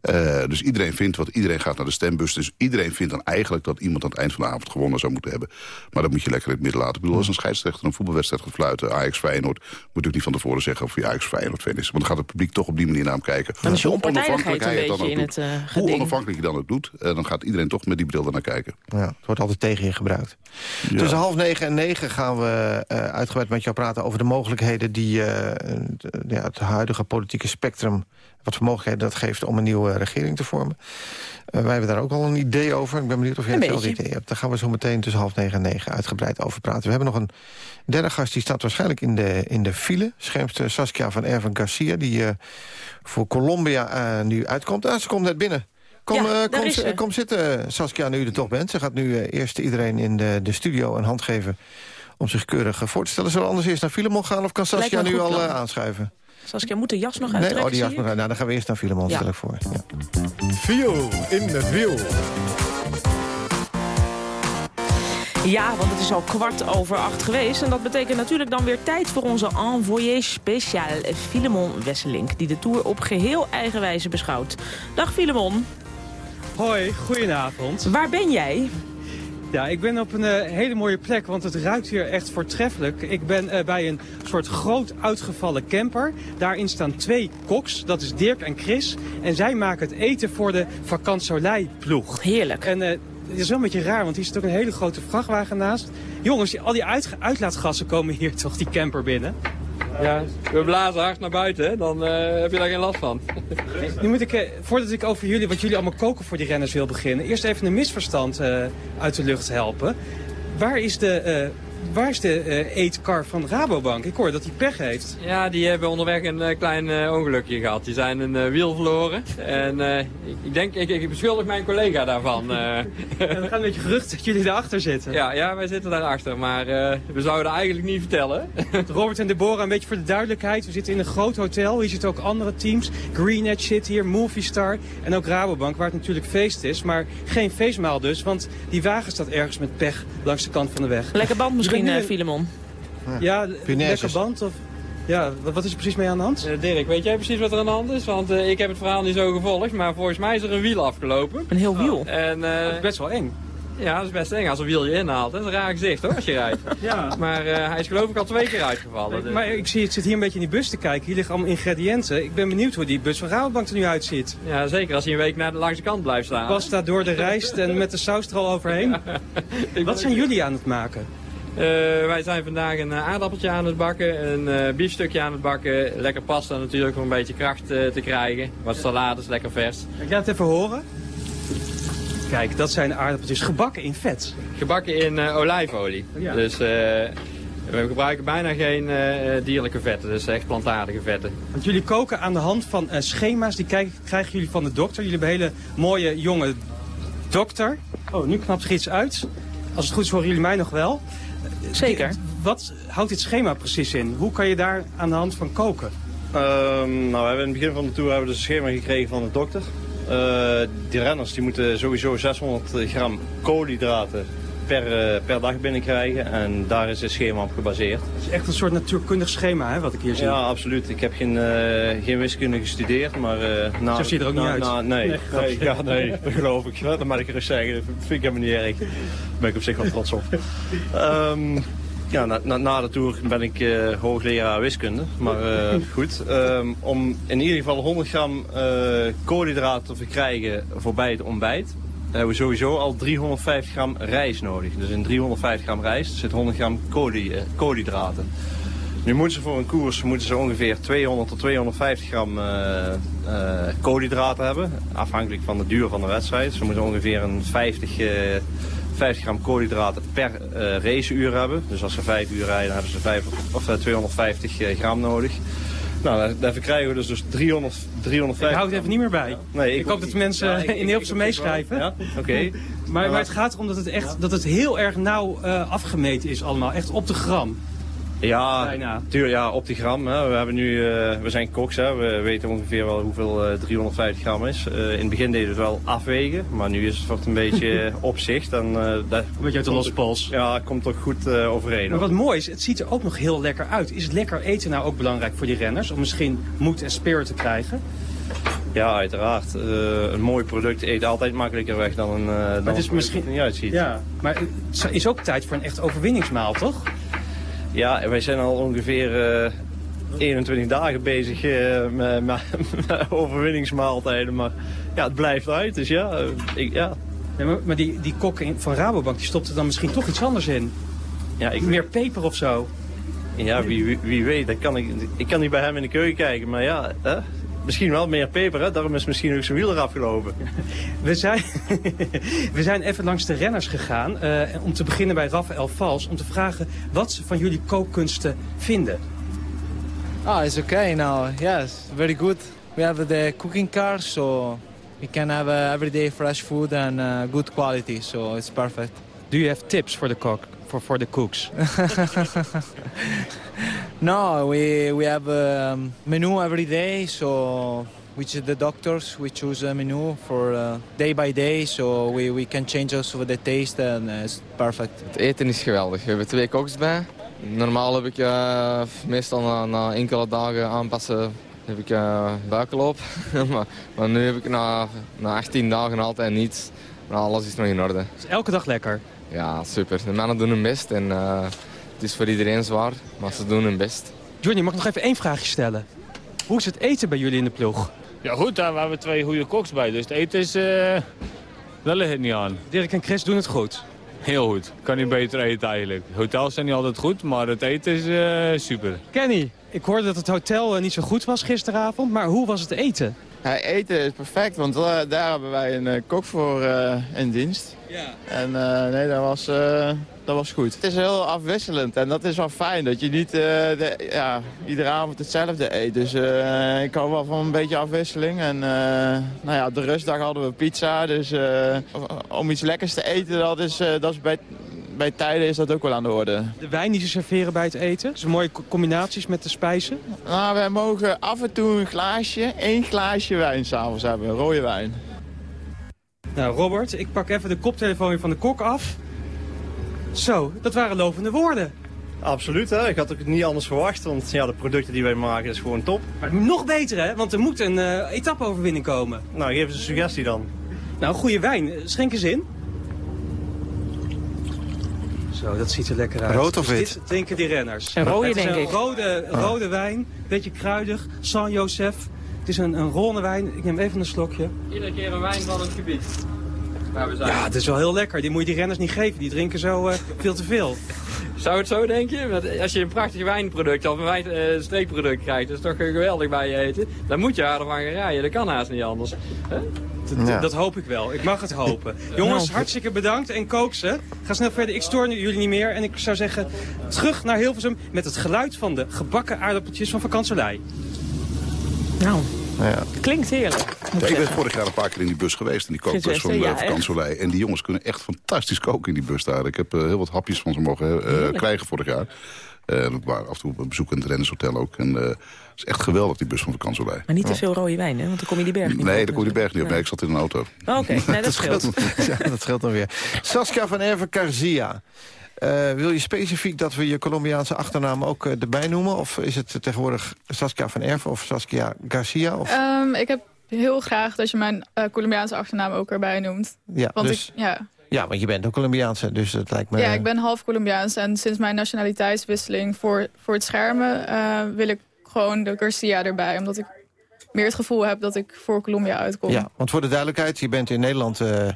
Speaker 10: Eh, dus iedereen vindt wat, iedereen gaat naar de stembus. Dus iedereen vindt dan eigenlijk dat iemand aan het eind van de avond gewonnen zou moeten hebben. Maar dat moet je lekker in het midden laten. Ik bedoel, als een scheidsrechter een voetbalwedstrijd gaat fluiten... Ajax Feyenoord, moet ik niet van tevoren zeggen of je Ajax Feyenoord fan is. Want dan gaat het publiek toch op die manier naar hem kijken.
Speaker 3: Dan is je onpartijdigheid
Speaker 10: dan ook
Speaker 3: in
Speaker 10: doet.
Speaker 3: het, eh,
Speaker 10: Hoe
Speaker 3: geding.
Speaker 10: onafhankelijk je dan ook doet, eh, dan gaat iedereen toch met die bril ernaar kijken.
Speaker 2: Ja, het wordt altijd tegen je gebruikt. Tussen half negen en negen gaan we eh, uitgebreid met jou praten... over de mogelijkheden die eh, de- ja, het huidige politieke spectrum... wat voor mogelijkheden dat geeft om een nieuwe regering te vormen. Eh, wij hebben daar ook al een idee over. Ik ben benieuwd of jij hetzelfde idee hebt. Daar gaan we zo meteen tussen half negen en negen uitgebreid over praten. We hebben nog een derde gast, die staat waarschijnlijk in de, in de file. Schermste Saskia van Erven Garcia, die eh, voor Colombia eh, nu uitkomt. Ah, ze komt net binnen. Kom,
Speaker 3: Ja,
Speaker 2: kom,
Speaker 3: ze.
Speaker 2: kom zitten, Saskia, nu je er toch bent. Ze gaat nu eerst iedereen in de, de studio een hand geven... om zich keurig voor te stellen. Zullen we anders eerst naar Filemon gaan... of kan Saskia nu al aanschuiven?
Speaker 3: Saskia moet de jas nog
Speaker 2: Nee,
Speaker 3: uittrekken,
Speaker 2: oh, die jas nog uit. Nou, dan gaan we eerst naar Filemon,
Speaker 3: Ja.
Speaker 2: stel ik voor. Ja.
Speaker 1: Viel in het wiel.
Speaker 3: Ja, want het is al kwart over acht geweest. En dat betekent natuurlijk dan weer tijd voor onze envoyé speciaal Filemon Wesselink. Die de Tour op geheel eigen wijze beschouwt. Dag Filemon,
Speaker 11: Hoi, goedenavond.
Speaker 3: waar ben jij?
Speaker 11: Ja, ik ben op een eh, hele mooie plek, want het ruikt hier echt voortreffelijk. Ik ben eh, bij een soort groot uitgevallen camper. Daarin staan twee koks, dat is Dirk en Chris. En zij maken het eten voor de Vakansolei-ploeg.
Speaker 3: Heerlijk.
Speaker 11: En eh, het is wel een beetje raar, want hier zit ook een hele grote vrachtwagen naast. Jongens, al die uit- uitlaatgassen komen hier toch die camper binnen.
Speaker 12: Ja, we blazen hard naar buiten, dan eh, heb je daar geen last van.
Speaker 11: Nu moet ik, eh, voordat ik over jullie, wat jullie allemaal koken voor die renners wil beginnen... eerst even een misverstand eh, uit de lucht helpen. Waar is de, waar is de eh, eetkar van Rabobank? Ik hoor dat hij pech heeft.
Speaker 12: Ja, die hebben onderweg een eh, klein eh, ongelukje gehad. Die zijn een wiel verloren. En eh, ik, ik denk, ik, ik beschuldig mijn collega daarvan. eh.
Speaker 11: Er gaat een beetje gerucht dat jullie daarachter zitten.
Speaker 12: ja, ja, wij zitten daarachter, maar eh, we zouden dat eigenlijk niet vertellen.
Speaker 11: Robert en Deborah, een beetje voor de duidelijkheid. We zitten in een groot hotel. Hier zitten ook andere teams. Green Edge zit hier, Movistar en ook Rabobank, waar het natuurlijk feest is. Maar geen feestmaal dus, want die wagen staat ergens met pech langs de kant van de weg.
Speaker 3: Lekker band misschien,
Speaker 11: nu
Speaker 3: eh, Filemon.
Speaker 11: Ja, lekker band of... Ja, wat wat is er precies mee aan de hand?
Speaker 12: Eh, Dirk, weet jij precies wat er aan de hand is? Want eh, ik heb het verhaal niet zo gevolgd, maar volgens mij is er een wiel afgelopen.
Speaker 3: Een heel wiel.
Speaker 12: En, eh,
Speaker 11: Dat is best wel eng.
Speaker 12: ja, dat is best eng als een wiel je inhaalt. Dat is een raar gezicht hoor, als je rijdt.
Speaker 11: Ja.
Speaker 12: Maar eh, hij is geloof ik al twee keer uitgevallen. dus-
Speaker 11: Maar ik, zie, ik zit hier een beetje in die bus te kijken. Hier liggen allemaal ingrediënten. Ik ben benieuwd hoe die bus van Rabobank er nu uitziet.
Speaker 12: Ja, zeker als hij een week naar de, langs de kant blijft staan.
Speaker 11: Pasta door de rijst en met de saus er al overheen. Wat zijn jullie aan het maken?
Speaker 12: Eh, wij zijn vandaag een eh, aardappeltje aan het bakken, een eh, biefstukje aan het bakken. Lekker pasta natuurlijk om een beetje kracht te krijgen. Wat salades, lekker vers.
Speaker 11: Ik laat het even horen. Kijk, dat zijn aardappeltjes gebakken in vet.
Speaker 12: Gebakken in olijfolie.
Speaker 11: Ja.
Speaker 12: Dus we gebruiken bijna geen dierlijke vetten, dus echt plantaardige vetten.
Speaker 11: Want jullie koken aan de hand van schema's. Die krijgen, krijgen jullie van de dokter. Jullie hebben een hele mooie jonge dokter. Oh, nu knapt er iets uit. Als het goed is horen jullie mij nog wel.
Speaker 3: Zeker.
Speaker 11: Wat houdt dit schema precies in? Hoe kan je daar aan de hand van koken?
Speaker 13: Ehm, nou, we hebben in het begin van de tour hebben we dus een schema gekregen van de dokter. Eh, die renners die moeten sowieso 600 gram koolhydraten per, uh, per dag binnenkrijgen. En daar is het schema op gebaseerd.
Speaker 11: Het is echt een soort natuurkundig schema, hè, wat ik hier zie.
Speaker 13: Ja, absoluut. Ik heb geen, uh, geen wiskunde gestudeerd, maar... Uh,
Speaker 11: na, Zo zie je er ook niet uit.
Speaker 13: Na, nee, nee, nee, ja, nee, dat geloof ik. Dat mag ik gerust zeggen. Dat vind ik helemaal niet erg. Daar ben ik op zich wel trots op. Um, ja, na, na, na, de tour ben ik uh, hoogleraar wiskunde. Maar uh, goed, um, om in ieder geval 100 gram uh, koolhydraten te verkrijgen voorbij het ontbijt... hebben we sowieso al 350 gram rijst nodig. Dus in 350 gram rijst zit 100 gram koolhydraten. Nu moeten ze voor een koers moeten ze ongeveer 200 tot 250 gram koolhydraten hebben. Afhankelijk van de duur van de wedstrijd. Ze moeten ongeveer een 50 50 gram koolhydraten per raceuur hebben. Dus als ze 5 uur rijden, hebben ze 5, of, 250 uh, gram nodig. Nou, daarvoor krijgen we dus, dus 300, 350
Speaker 11: Ik hou het even niet meer bij. Nee, ik, ik hoop dat de mensen ja, in Hilversum meeschrijven.
Speaker 13: Ja, oké.
Speaker 11: maar, maar het gaat erom dat het, echt, dat het heel erg nauw uh, afgemeten is allemaal. Echt op de gram.
Speaker 13: Ja, tuur, ja, op die gram. Hè. We, hebben nu, uh, we zijn koks, hè. we weten ongeveer wel hoeveel uh, 350 gram is. Uh, in het begin deden we het wel afwegen, maar nu is het wat een beetje opzicht. En,
Speaker 11: dat een beetje uit de losse pols.
Speaker 13: Ja, komt toch goed overeen.
Speaker 11: Maar wat mooi is, het ziet er ook nog heel lekker uit. Is lekker eten nou ook belangrijk voor die renners? Om misschien moed en spirit te krijgen?
Speaker 13: Ja, uiteraard. een mooi product eet altijd makkelijker weg dan een, dan het is misschien... er niet uitziet.
Speaker 11: Ja, maar het is ook tijd voor een echt overwinningsmaal, toch?
Speaker 13: Ja, wij zijn al ongeveer uh, 21 dagen bezig uh, met, met, overwinningsmaaltijden. Maar ja, het blijft uit. Dus ja, uh, ik, ja.
Speaker 11: ja maar, maar, die, die kok van Rabobank die stopt er dan misschien toch iets anders in? Ja, ik... Meer peper of zo?
Speaker 13: Ja, wie, wie, wie weet. Dat kan ik, ik kan niet bij hem in de keuken kijken. Maar ja, hè? Misschien wel meer peper, hè? daarom is misschien ook zijn wiel eraf gelopen.
Speaker 11: We zijn, we zijn even langs de renners gegaan, uh, om te beginnen bij Rafael Vals, om te vragen wat ze van jullie kookkunsten vinden.
Speaker 14: Ah, it's okay now. Yes, very good. We have the cooking car, so we can have uh, everyday fresh food and uh, good quality, so it's perfect.
Speaker 11: Do you have tips for the cook, for, for the cooks?
Speaker 14: No, we we have a um, menu every day, so which the doctors we choose a menu for uh, day by day, so we we can change also the taste and uh, it's perfect.
Speaker 15: Het eten is geweldig. We hebben twee koks bij. Normaal heb ik uh, meestal na, na, enkele dagen aanpassen heb ik uh, buikloop. maar, maar, nu heb ik na, na 18 dagen altijd niets. Maar alles is nog in orde.
Speaker 11: Is elke dag lekker?
Speaker 15: Ja, super. De mannen doen hun best en uh, het is voor iedereen zwaar, maar ze doen hun best.
Speaker 11: Johnny, mag ik nog even één vraagje stellen? Hoe is het eten bij jullie in de ploeg?
Speaker 16: Ja goed, daar hebben we twee goede koks bij, dus het eten is... Uh, daar ligt het niet aan.
Speaker 11: Dirk en Chris doen het goed?
Speaker 16: Heel goed. Kan niet beter eten eigenlijk. Hotels zijn niet altijd goed, maar het eten is uh, super.
Speaker 11: Kenny, ik hoorde dat het hotel niet zo goed was gisteravond, maar hoe was het eten?
Speaker 17: Ja, eten is perfect, want uh, daar hebben wij een kok voor in dienst. Ja. En nee, dat was dat was goed. Het is heel afwisselend en dat is wel fijn. Dat je niet de, ja, iedere avond hetzelfde eet. Dus ik hou wel van een beetje afwisseling. En nou ja, de rustdag hadden we pizza. Dus om iets lekkers te eten, dat is, dat is bij, bij tijden is dat ook wel aan de orde.
Speaker 11: De wijn die ze serveren bij het eten? Zijn mooie combinaties met de spijzen?
Speaker 17: Nou, wij mogen af en toe een glaasje, één glaasje wijn s'avonds hebben. Rode wijn.
Speaker 11: Nou, Robert, ik pak even de koptelefoon van de kok af. Zo, dat waren lovende woorden.
Speaker 13: Absoluut, hè? ik had het niet anders verwacht, want ja, de producten die wij maken is gewoon top.
Speaker 11: Maar nog beter, hè? want er moet een uh, etappe-overwinning komen.
Speaker 13: Nou, geef eens een suggestie dan.
Speaker 11: Nou, goede wijn. Schenk eens in. Zo, dat ziet er lekker uit.
Speaker 2: Rood of
Speaker 11: dus
Speaker 2: wit?
Speaker 11: dit drinken die renners.
Speaker 3: Een rode, denk ik.
Speaker 11: Rode, rode wijn, beetje kruidig, San Josef. Het is een, een ronde wijn. Ik neem even een slokje.
Speaker 12: Iedere keer een wijn van het gebied.
Speaker 11: Ja, het is wel heel lekker. Die moet je die renners niet geven. Die drinken zo uh, veel te veel.
Speaker 12: Zou het zo, denk je? Want als je een prachtig wijnproduct of een wijn, uh, streekproduct krijgt, dat is toch geweldig bij je eten. Dan moet je harder van gaan rijden. Dat kan haast niet anders.
Speaker 11: Ja. dat, hoop ik wel. Ik mag het hopen. Jongens, hartstikke bedankt en kook ze. Ga snel verder. Ik stoor jullie niet meer. En ik zou zeggen, terug naar Hilversum met het geluid van de gebakken aardappeltjes van Vakansolei.
Speaker 3: Nou, ja. Klinkt heerlijk.
Speaker 10: Ja, ik ben vorig jaar een paar keer in die bus geweest, in die kookbus van ja, Vakansolei. En die jongens kunnen echt fantastisch koken in die bus daar. Ik heb uh, heel wat hapjes van ze mogen uh, krijgen vorig jaar. En we waren af en toe op bezoek in het Rennershotel ook. En is echt geweldig, die bus van vakantielei.
Speaker 3: Maar niet te veel rode wijn, hè? Want dan kom je die berg niet
Speaker 10: Nee,
Speaker 3: op.
Speaker 10: dan kom je die berg niet op. Nee, ik zat in een auto.
Speaker 3: Oké, nee, dat scheelt.
Speaker 2: ja, dat scheelt dan weer. Saskia van Erven Garcia. Eh, wil je specifiek dat we je Colombiaanse achternaam ook eh, erbij noemen? Of is het tegenwoordig Saskia van Erven of Saskia Garcia? Of...
Speaker 18: Ehm, ik heb heel graag dat je mijn eh, Colombiaanse achternaam ook erbij noemt.
Speaker 2: Ja,
Speaker 18: Want
Speaker 2: dus-
Speaker 18: ik, ja.
Speaker 2: Ja, want je bent ook Colombiaanse, dus dat lijkt me...
Speaker 18: ja, ik ben half Colombiaans en sinds mijn nationaliteitswisseling voor, voor het schermen eh, wil ik gewoon de Garcia erbij. Omdat ik meer het gevoel heb dat ik voor Colombia uitkom.
Speaker 2: Ja, want voor de duidelijkheid, je bent in Nederland eh, eh,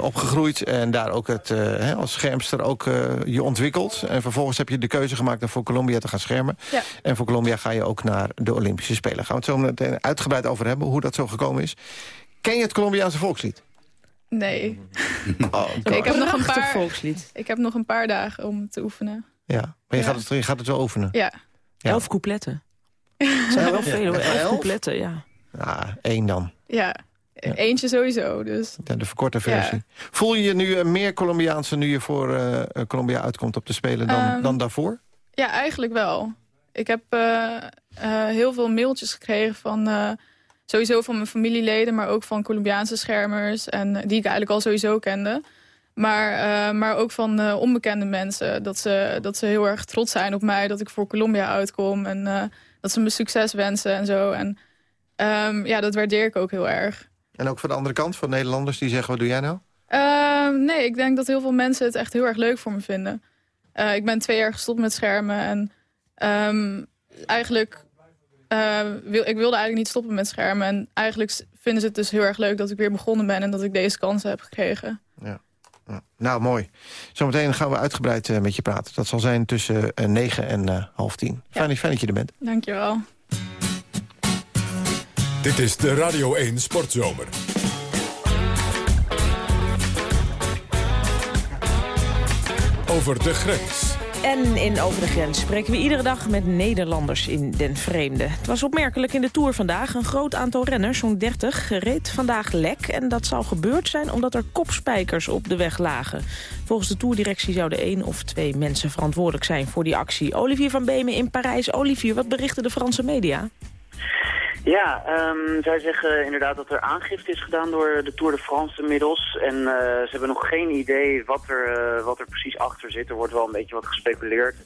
Speaker 2: opgegroeid... en daar ook het, eh, hè, als schermster ook eh, je ontwikkeld. En vervolgens heb je de keuze gemaakt om voor Colombia te gaan schermen.
Speaker 18: Ja.
Speaker 2: En voor Colombia ga je ook naar de Olympische Spelen. Gaan we het zo meteen uitgebreid over hebben, hoe dat zo gekomen is. Ken je het Colombiaanse volkslied?
Speaker 18: Nee.
Speaker 2: Oh,
Speaker 18: ik, heb nog een paar,
Speaker 3: volkslied.
Speaker 18: ik heb nog een paar dagen om te oefenen.
Speaker 2: Ja, maar je,
Speaker 18: Ja.
Speaker 2: Gaat, het, je gaat het wel oefenen?
Speaker 18: Ja.
Speaker 2: Ja.
Speaker 3: Elf coupletten. Het zijn er wel veel, hoor. Elf coupletten, ja.
Speaker 2: Ja, één dan.
Speaker 18: Ja. Eentje sowieso, dus...
Speaker 2: Ja, de verkorte versie. Voel je je nu eh, meer Colombiaanse nu je voor eh, eh, Colombia uitkomt op de Spelen dan,
Speaker 18: Ehm,
Speaker 2: dan daarvoor?
Speaker 18: Ja, eigenlijk wel. Ik heb eh, eh, heel veel mailtjes gekregen van... eh, sowieso van mijn familieleden, maar ook van Colombiaanse schermers... En, die ik eigenlijk al sowieso kende. Maar, eh, maar ook van eh, onbekende mensen. Dat ze, dat ze heel erg trots zijn op mij dat ik voor Colombia uitkom. En eh, dat ze me succes wensen en zo. En ehm, ja, dat waardeer ik ook heel erg.
Speaker 2: En ook van de andere kant, van Nederlanders die zeggen, wat doe jij nou?
Speaker 18: Ehm, nee, ik denk dat heel veel mensen het echt heel erg leuk voor me vinden. Eh, ik ben twee jaar gestopt met schermen en ehm, eigenlijk... eh, wil, ik wilde eigenlijk niet stoppen met schermen. En eigenlijk vinden ze het dus heel erg leuk dat ik weer begonnen ben... en dat ik deze kansen heb gekregen.
Speaker 2: Ja. Nou, mooi. Zometeen gaan we uitgebreid eh, met je praten. Dat zal zijn tussen eh, negen en eh, half tien. Fijn, fijn dat je er bent.
Speaker 18: Dankjewel.
Speaker 1: Dit is de Radio 1 Sportzomer. Over de grens.
Speaker 3: En in Over de Grens spreken we iedere dag met Nederlanders in den vreemde. Het was opmerkelijk in de Tour vandaag. Een groot aantal renners, zo'n 30, reed vandaag lek. En dat zou gebeurd zijn omdat er kopspijkers op de weg lagen. Volgens de Tourdirectie zouden één of twee mensen verantwoordelijk zijn voor die actie. Olivier van Beemen in Parijs. Olivier, wat berichten de Franse media?
Speaker 19: Ja, ehm, zij zeggen inderdaad dat er aangifte is gedaan door de Tour de France inmiddels. En eh, ze hebben nog geen idee wat er, eh, wat er precies achter zit. Er wordt wel een beetje wat gespeculeerd.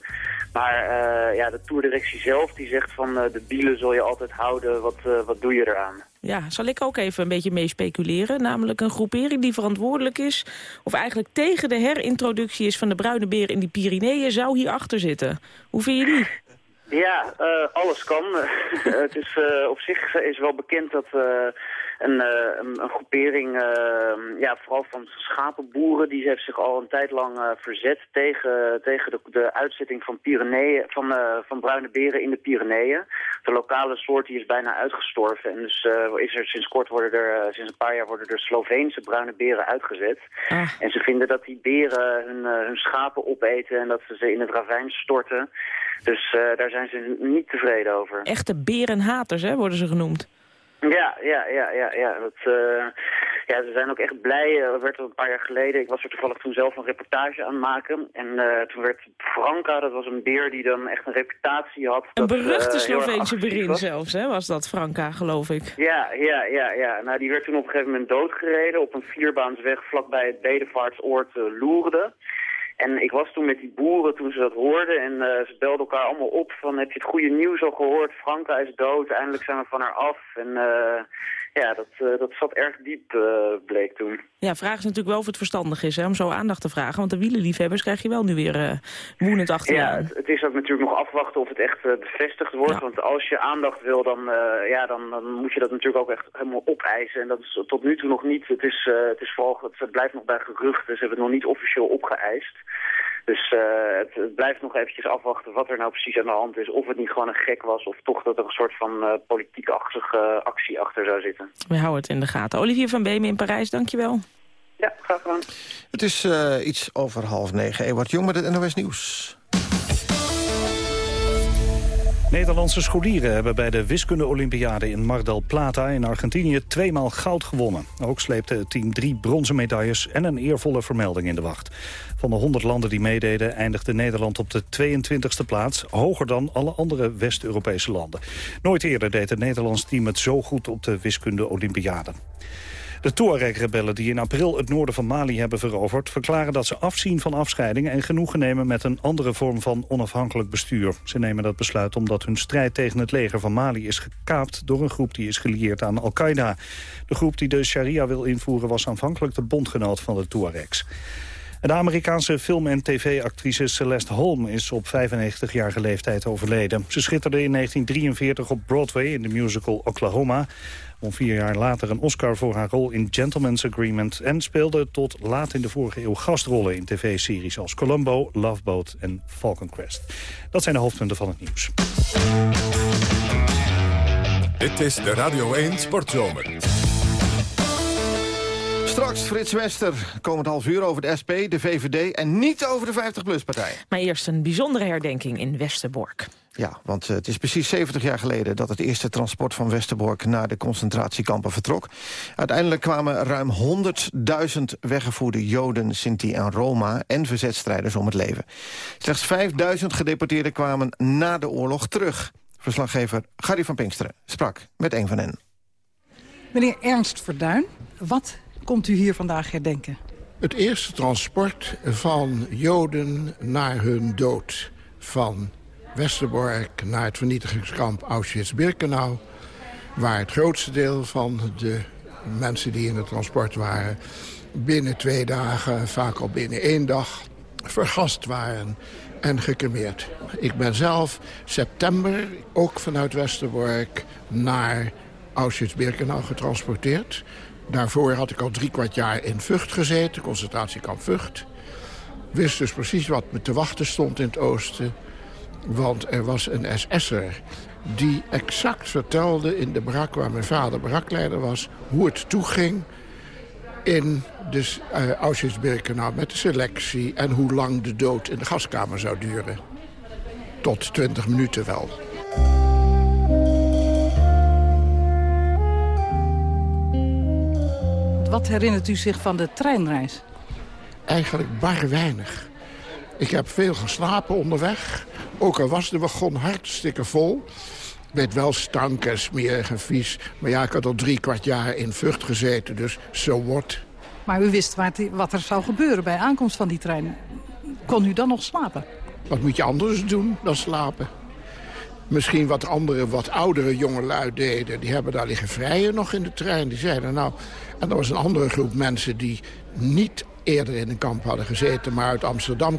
Speaker 19: Maar eh, ja, de Tourdirectie zelf die zegt van de bielen zul je altijd houden. Wat, wat doe je eraan?
Speaker 3: Ja, zal ik ook even een beetje mee speculeren. Namelijk een groepering die verantwoordelijk is... of eigenlijk tegen de herintroductie is van de bruine beer in die Pyreneeën... zou hierachter zitten. Hoe vind je die?
Speaker 19: Ja, eh, alles kan. het is, eh, op zich is wel bekend dat eh, een, eh, een, een groepering, eh, ja, vooral van schapenboeren, die heeft zich al een tijd lang eh, verzet tegen, tegen de, de uitzetting van, Pyreneeën, van, van bruine beren in de Pyreneeën. De lokale soort die is bijna uitgestorven. En dus is er sinds kort worden er, sinds een paar jaar worden er Sloveense bruine beren uitgezet. En ze vinden dat die beren hun, hun schapen opeten en dat ze ze in het ravijn storten. Dus daar zijn ze niet tevreden over.
Speaker 3: Echte berenhaters, hè, worden ze genoemd.
Speaker 19: Ja, ja, ja, ja, ja. Dat, eh, ja, ze zijn ook echt blij. Er werd een paar jaar geleden, ik was er toevallig toen zelf een reportage aan het maken. En eh, toen werd Franka, dat was een beer die dan echt een reputatie had.
Speaker 3: Een
Speaker 19: dat, eh,
Speaker 3: beruchte
Speaker 19: erg
Speaker 3: Sloveense berin zelfs, hè, was dat, Franka, geloof ik.
Speaker 19: Ja, ja, ja, ja. Nou, die werd toen op een gegeven moment doodgereden op een vierbaansweg vlakbij het bedevaartsoord uh, Loerde. En ik was toen met die boeren toen ze dat hoorden en uh, ze belden elkaar allemaal op van heb je het goede nieuws al gehoord? Franka is dood, eindelijk zijn we van haar af. En uh, ja, dat, uh, dat zat erg diep, bleek toen.
Speaker 3: Ja, vraag is natuurlijk wel of het verstandig is hè, om zo aandacht te vragen. Want de wielenliefhebbers krijg je wel nu weer woedend achteraan.
Speaker 19: Ja, het, het, is ook natuurlijk nog afwachten of het echt bevestigd wordt. Ja. Want als je aandacht wil, dan, ja, dan, dan, moet je dat natuurlijk ook echt helemaal opeisen. En dat is tot nu toe nog niet. Het, is, het, is vooral, het blijft nog bij geruchten. Ze hebben het nog niet officieel opgeëist. Dus uh, het, het, blijft nog eventjes afwachten wat er nou precies aan de hand is. Of het niet gewoon een gek was of toch dat er een soort van uh, politiek-achtige uh, actie achter zou zitten.
Speaker 3: We houden het in de gaten. Olivier van Beemen in Parijs, dankjewel.
Speaker 19: Ja, graag gedaan.
Speaker 2: Het is uh, iets over half negen. Ewart Jong met het NOS Nieuws.
Speaker 4: Nederlandse scholieren hebben bij de wiskunde-olympiade in Mar del Plata in Argentinië tweemaal goud gewonnen. Ook sleepte het team drie bronzen medailles en een eervolle vermelding in de wacht. Van de 100 landen die meededen eindigde Nederland op de 22e plaats, hoger dan alle andere West-Europese landen. Nooit eerder deed het Nederlands team het zo goed op de wiskunde-olympiade. De Tuareg-rebellen die in april het noorden van Mali hebben veroverd... verklaren dat ze afzien van afscheiding en genoegen nemen met een andere vorm van onafhankelijk bestuur. Ze nemen dat besluit omdat hun strijd tegen het leger van Mali is gekaapt... door een groep die is gelieerd aan Al-Qaeda. De groep die de sharia wil invoeren was aanvankelijk de bondgenoot van de Tuaregs. De Amerikaanse film- en tv-actrice Celeste Holm is op 95-jarige leeftijd overleden. Ze schitterde in 1943 op Broadway in de musical Oklahoma won vier jaar later een Oscar voor haar rol in Gentleman's Agreement... en speelde tot laat in de vorige eeuw gastrollen in tv-series als Columbo, Love Boat en Falcon Crest. Dat zijn de hoofdpunten van het nieuws.
Speaker 1: Dit is de Radio 1 Sportzomer.
Speaker 2: Straks Frits Wester, komend half uur over de SP, de VVD... en niet over de 50PLUS-partij.
Speaker 3: Maar eerst een bijzondere herdenking in Westerbork.
Speaker 2: Ja, want eh, het is precies 70 jaar geleden... dat het eerste transport van Westerbork naar de concentratiekampen vertrok. Uiteindelijk kwamen ruim 100.000 weggevoerde Joden, Sinti en Roma... en verzetstrijders om het leven. Slechts 5.000 gedeporteerden kwamen na de oorlog terug. Verslaggever Gary van Pinksteren sprak met een van hen.
Speaker 20: Meneer Ernst Verduin, wat komt u hier vandaag herdenken?
Speaker 21: Het eerste transport van Joden naar hun dood. Van Westerbork naar het vernietigingskamp Auschwitz-Birkenau... waar het grootste deel van de mensen die in het transport waren... binnen twee dagen, vaak al binnen één dag, vergast waren en gecremeerd. Ik ben zelf september ook vanuit Westerbork naar Auschwitz-Birkenau getransporteerd. Daarvoor had ik al drie kwart jaar in Vught gezeten, concentratiekamp Vught. Wist dus precies wat me te wachten stond in het oosten. Want er was een SS'er die exact vertelde in de brak waar mijn vader brakleider was... hoe het toeging in de uh, Auschwitz-Birkenau met de selectie... en hoe lang de dood in de gaskamer zou duren. Tot 20 minuten wel.
Speaker 20: Wat herinnert u zich van de treinreis?
Speaker 21: Eigenlijk bar weinig. Ik heb veel geslapen onderweg. Ook al was de wagon hartstikke vol. Met wel stank en smerig en vies. Maar ja, ik had al drie kwart jaar in Vught gezeten, dus so what.
Speaker 20: Maar u wist wat er zou gebeuren bij aankomst van die trein. Kon u dan nog slapen?
Speaker 21: Wat moet je anders doen dan slapen? Misschien wat andere, wat oudere jongelui deden. Die hebben daar liggen vrijen nog in de trein. Die zeiden nou... En er was een andere groep mensen die niet eerder in een kamp hadden gezeten... maar uit Amsterdam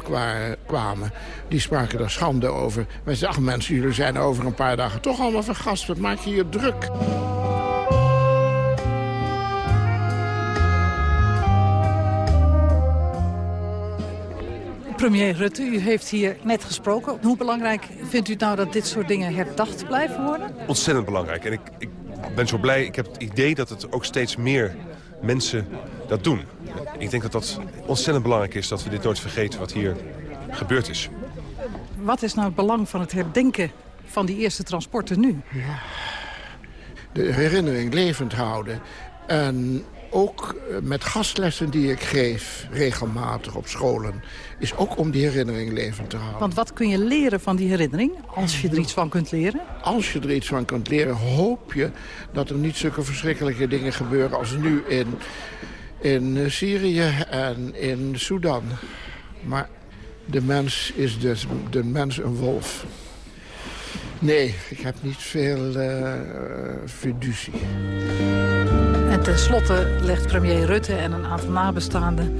Speaker 21: kwamen, die spraken daar schande over. Wij zeiden, ach mensen, jullie zijn over een paar dagen toch allemaal vergast. Wat maak je hier druk?
Speaker 20: Premier Rutte, u heeft hier net gesproken. Hoe belangrijk vindt u nou dat dit soort dingen herdacht blijven worden?
Speaker 22: Ontzettend belangrijk. En ik, ik ben zo blij. Ik heb het idee dat het ook steeds meer mensen dat doen. Ik denk dat dat ontzettend belangrijk is dat we dit nooit vergeten wat hier gebeurd is.
Speaker 20: Wat is nou het belang van het herdenken van die eerste transporten nu? Ja.
Speaker 21: De herinnering levend houden. En ook eh, met gastlessen die ik geef, regelmatig op scholen... is ook om die herinnering levend te houden.
Speaker 20: Want wat kun je leren van die herinnering, als je er iets van kunt leren?
Speaker 21: Als je er iets van kunt leren, hoop je dat er niet zulke verschrikkelijke dingen gebeuren... als nu in, in eh, Syrië en in Sudan. Maar de mens is dus de mens een wolf. Nee, ik heb niet veel uh, fiducie.
Speaker 20: En tenslotte legt premier Rutte en een aantal nabestaanden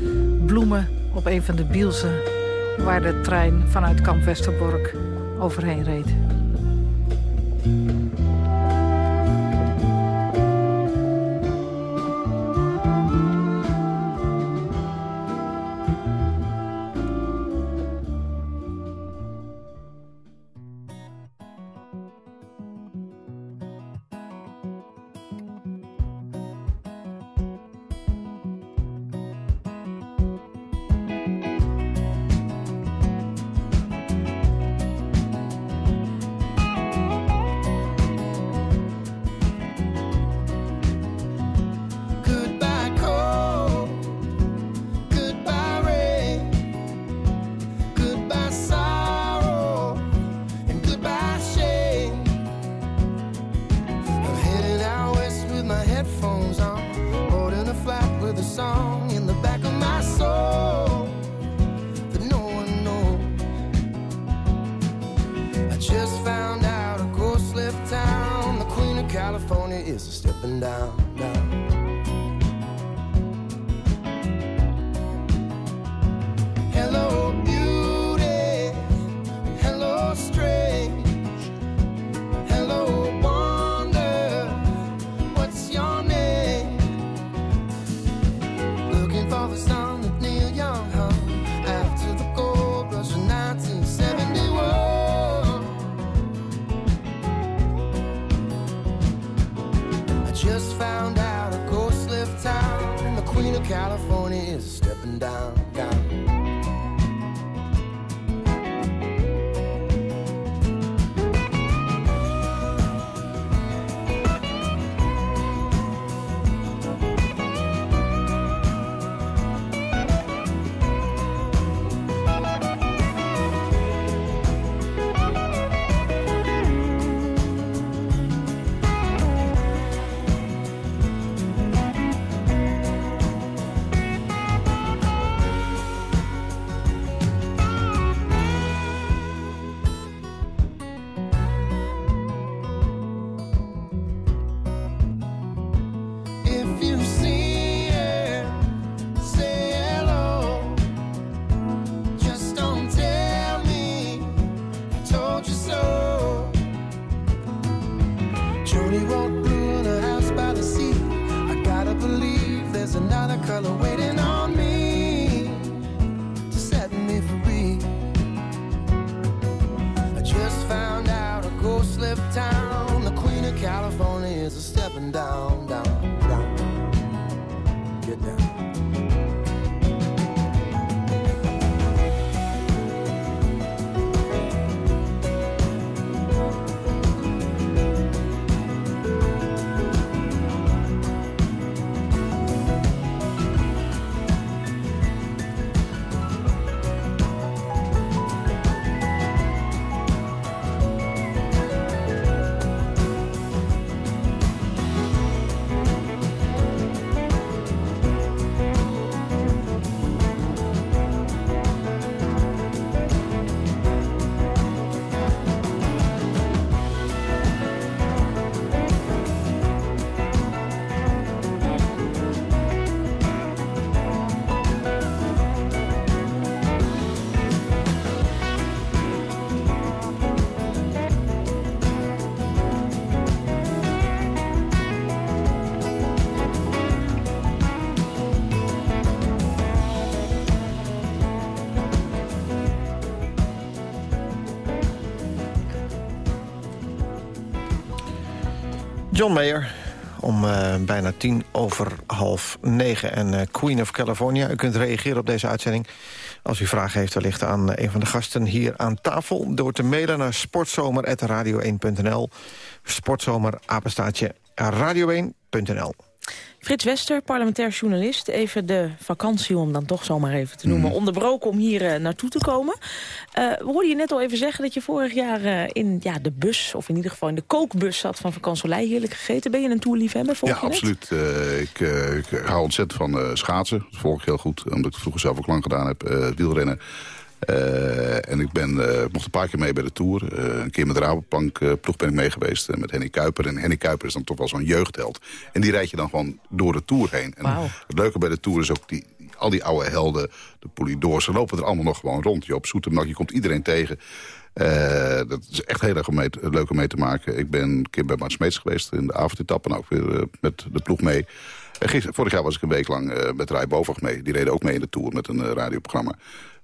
Speaker 20: bloemen op een van de bielsen waar de trein vanuit kamp Westerbork overheen reed.
Speaker 23: Color waiting on me to set me free. I just found out a ghost left town. The Queen of California is a stepping down.
Speaker 2: John om eh, bijna tien over half negen. En eh, Queen of California, u kunt reageren op deze uitzending... als u vragen heeft wellicht aan eh, een van de gasten hier aan tafel... door te mailen naar sportzomer.radio1.nl. Sportzomer, apenstaatje, radio1.nl.
Speaker 3: Frits Wester, parlementair journalist. Even de vakantie, om dan toch zomaar even te noemen. Onderbroken om hier eh, naartoe te komen. Eh, we hoorden je net al even zeggen dat je vorig jaar eh, in ja, de bus... of in ieder geval in de kookbus zat van Vakansolei. Heerlijk gegeten. Ben je een toerliefhebber?
Speaker 10: Ja, absoluut. Ik, ik hou ontzettend van schaatsen. Dat volg ik heel goed, omdat ik vroeger zelf ook lang gedaan heb. wielrennen. Eh, en ik ben, eh, mocht een paar keer mee bij de Tour. Eh, een keer met de Rabobank ploeg ben ik mee geweest met Henny Kuiper. En Henny Kuiper is dan toch wel zo'n jeugdheld. En die rijd je dan gewoon door de Tour heen. En het leuke bij de Tour is ook die, al die oude helden, de Polydors, ze lopen er allemaal nog gewoon rond. Je op Soetemak, je komt iedereen tegen. Dat is echt heel erg om mee te- leuk om mee te maken. Ik ben een keer bij Mart Smeets geweest in de avondetappe... en ook weer met de ploeg mee. Gister- vorig jaar was ik een week lang met Rai Bovag mee. Die reden ook mee in de Tour met een radioprogramma.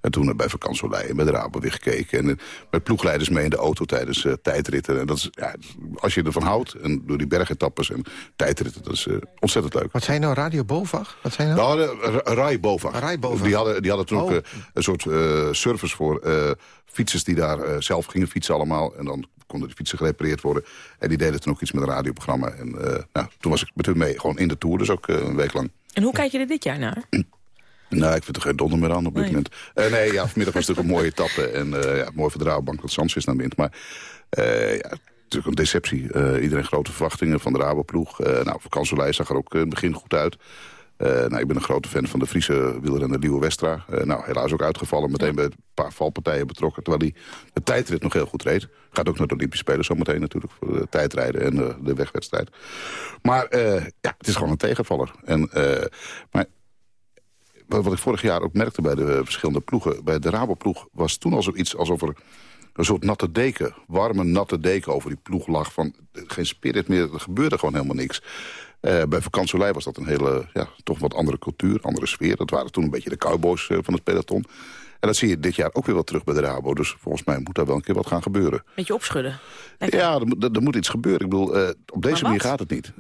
Speaker 10: En toen bij Vakantsolei en bij de Rabo weer gekeken. En eh, met ploegleiders mee in de auto tijdens eh, tijdritten. En dat is, ja, als je ervan houdt, en door die bergetappes en tijdritten... dat is eh, ontzettend leuk.
Speaker 2: Wat zijn nou, Radio Bovag? Wat zijn nou?
Speaker 10: Nou, de Ra- Rai Bovag.
Speaker 2: Rai Bovag.
Speaker 10: Die hadden, die hadden toen ook
Speaker 2: Oh.
Speaker 10: een soort eh, service voor eh, fietsers die daar eh, zelf gingen fietsen allemaal. En dan konden die fietsen gerepareerd worden. En die deden toen ook iets met een radioprogramma. En eh, nou, toen was ik met hun mee, gewoon in de Tour, dus ook een week lang.
Speaker 3: En hoe kijk je er dit jaar naar?
Speaker 10: Nou, ik vind er geen donder meer aan op dit
Speaker 3: Nee.
Speaker 10: moment. Eh, nee, ja, vanmiddag was het natuurlijk een mooie etappe. En eh, ja, mooi voor de Rabobank dat Sanchez naar wint. Maar eh, ja, natuurlijk een deceptie. Iedereen grote verwachtingen van de Raboploeg. Uh, nou, vakantielijst zag er ook in het begin goed uit. Uh, nou, ik ben een grote fan van de Friese wielrenner Liewe Westra. Uh, nou, helaas ook uitgevallen. Meteen bij een paar valpartijen betrokken. Terwijl hij de tijdrit nog heel goed reed. Gaat ook naar de Olympische Spelen zometeen natuurlijk. Voor de tijdrijden en de, de wegwedstrijd. Maar ja, het is gewoon een tegenvaller. En, maar wat ik vorig jaar ook merkte bij de verschillende ploegen... bij de Raboploeg was toen al zoiets alsof er een soort natte deken, warme natte deken over die ploeg lag. Van, geen spirit meer, er gebeurde gewoon helemaal niks. Uh, bij Vakantielei was dat een hele, ja, toch wat andere cultuur, andere sfeer. Dat waren toen een beetje de cowboys uh, van het peloton. En dat zie je dit jaar ook weer wel terug bij de Rabo. Dus volgens mij moet daar wel een keer wat gaan gebeuren.
Speaker 3: Beetje opschudden.
Speaker 10: Lekker. Ja, er, er, er, moet iets gebeuren. Ik bedoel, uh, op deze manier gaat het niet.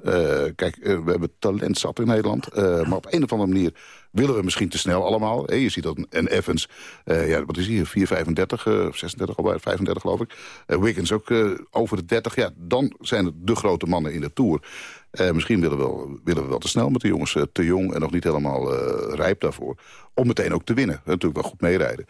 Speaker 10: kijk, we hebben talent zat in Nederland. maar op een of andere manier willen we misschien te snel allemaal. Hey, je ziet dat en Evans, ja, wat is hier, 4,35, uh, 36 al bij, 35 geloof ik. Wiggins ook over de 30. Ja, dan zijn het de grote mannen in de Tour. Misschien willen we, wel, willen we wel te snel met de jongens. te jong en nog niet helemaal rijp daarvoor. Om meteen ook te winnen. natuurlijk wel goed meerijden.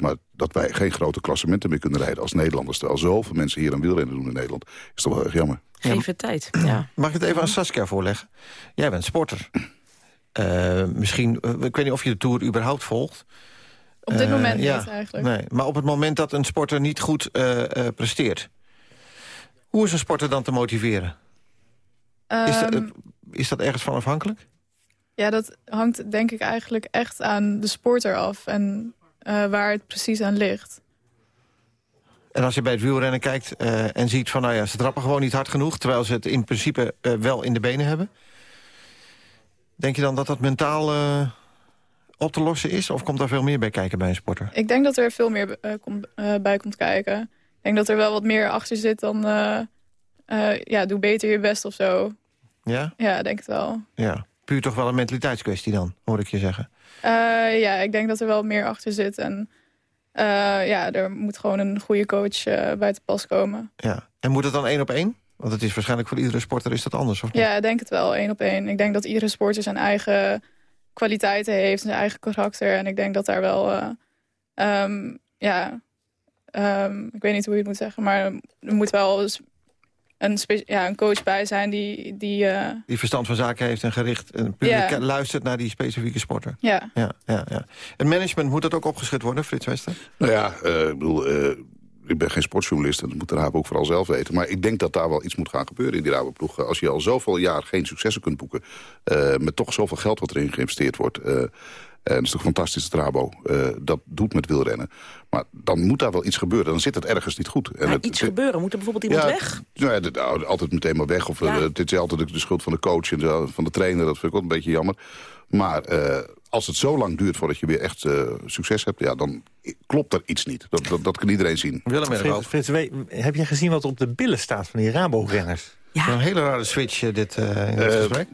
Speaker 10: maar dat wij geen grote klassementen meer kunnen rijden als Nederlanders... terwijl zoveel mensen hier aan wielrennen doen in Nederland... is toch wel erg jammer.
Speaker 3: Geef het tijd, ja.
Speaker 2: Mag ik het even aan Saskia voorleggen? Jij bent sporter. Uh, misschien, uh, ik weet niet of je de Tour überhaupt volgt.
Speaker 18: Op dit uh, moment ja, niet eigenlijk.
Speaker 2: Nee, maar op het moment dat een sporter niet goed presteert... hoe is een sporter dan te motiveren? Is, dat, is dat ergens van afhankelijk?
Speaker 18: Ja, dat hangt denk ik eigenlijk echt aan de sporter af... en waar het precies aan ligt.
Speaker 2: En als je bij het wielrennen kijkt en ziet van... nou ja, ze trappen gewoon niet hard genoeg... terwijl ze het in principe wel in de benen hebben... Denk je dan dat dat mentaal op te lossen is? Of komt daar veel meer bij kijken bij een sporter?
Speaker 18: Ik denk dat er veel meer bij komt kijken. Ik denk dat er wel wat meer achter zit dan... ja, doe beter je best of zo.
Speaker 2: Ja?
Speaker 18: Ja, denk het wel.
Speaker 2: Ja. Puur toch wel een mentaliteitskwestie dan, hoor ik je zeggen.
Speaker 18: ja, ik denk dat er wel meer achter zit. En ja, er moet gewoon een goede coach bij te pas komen.
Speaker 2: Ja. En moet het dan één op één? Want het is waarschijnlijk voor iedere sporter is dat anders, of niet?
Speaker 18: Ja, ik denk het wel, één op één. Ik denk dat iedere sporter zijn eigen kwaliteiten heeft, zijn eigen karakter. En ik denk dat daar wel, um, ja, um, ik weet niet hoe je het moet zeggen, maar er moet wel een, ja, een coach bij zijn die... Die, uh...
Speaker 2: die verstand van zaken heeft en gericht en puur yeah. luistert naar die specifieke sporter.
Speaker 18: Ja.
Speaker 2: Ja, ja, ja. Het management, moet dat ook opgeschud worden, Frits Wester?
Speaker 10: Nou ja, uh, ik bedoel... Uh ik ben geen sportjournalist en dat moet de Rabo ook vooral zelf weten. Maar ik denk dat daar wel iets moet gaan gebeuren in die Rabo-ploeg. Als je al zoveel jaar geen successen kunt boeken... Uh, met toch zoveel geld wat erin geïnvesteerd wordt... En het is toch fantastisch dat Rabo uh, dat doet met wielrennen. Maar dan moet daar wel iets gebeuren. Dan zit het ergens niet goed.
Speaker 3: En het, iets gebeuren? Moet er bijvoorbeeld iemand
Speaker 10: ja,
Speaker 3: weg?
Speaker 10: Nou ja, nou, altijd meteen maar weg. Of ja. dit is altijd de schuld van de coach en van de trainer. Dat vind ik ook een beetje jammer. Maar als het zo lang duurt voordat je weer echt uh, succes hebt... Ja, dan klopt er iets niet. Dat, dat, dat kan iedereen zien.
Speaker 9: Willem Frits, Frits, heb je gezien wat op de billen staat van die Rabo-renners?
Speaker 2: Ja. Een hele rare switch dit, uh, in dit uh, gesprek.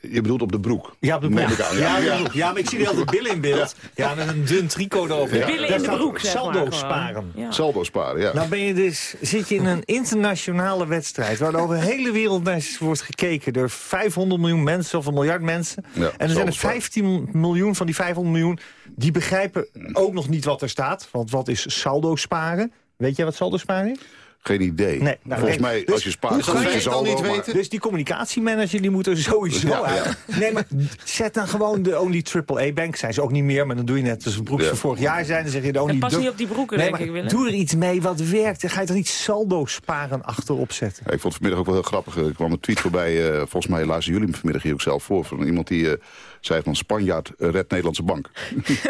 Speaker 10: Je bedoelt op de broek?
Speaker 9: Ja, op de broek. Ja, ja, ja. ja maar ik zie wel de billen in beeld. Ja, met een dun tricot erover.
Speaker 3: Ja. Billen in de broek,
Speaker 9: Saldo
Speaker 3: maar,
Speaker 9: sparen.
Speaker 10: Ja. Saldo sparen, ja.
Speaker 9: Nou ben je dus, zit je in een internationale wedstrijd... waar over de hele wereld naar wordt gekeken... door 500 miljoen mensen of een miljard mensen.
Speaker 10: Ja,
Speaker 9: en er zijn er 15 miljoen van die 500 miljoen... die begrijpen ook nog niet wat er staat. Want wat is saldo sparen? Weet jij wat saldo sparen is?
Speaker 10: Geen idee.
Speaker 9: Nee,
Speaker 10: nou, Volgens mij,
Speaker 9: dus,
Speaker 10: als je spaart,
Speaker 9: dan
Speaker 10: je
Speaker 9: zal niet weten. Dus die communicatiemanager die moet er sowieso
Speaker 10: ja,
Speaker 9: uit. Ja. Nee, maar zet dan gewoon de Only Triple A-bank. Zijn ze ook niet meer, maar dan doe je net als een broek ja. van vorig jaar zijn. Dan zeg je de Only...
Speaker 3: Pas niet op die broeken,
Speaker 9: nee,
Speaker 3: denk ik, Willem.
Speaker 9: Doe er iets mee wat werkt. Dan ga je er niet saldo sparen achterop zetten.
Speaker 10: Ja, ik vond het vanmiddag ook wel heel grappig. Er kwam een tweet voorbij. Uh, volgens mij lazen jullie hem vanmiddag hier ook zelf voor. Van iemand die... Uh, zei van Spanjaard uh, red Nederlandse bank.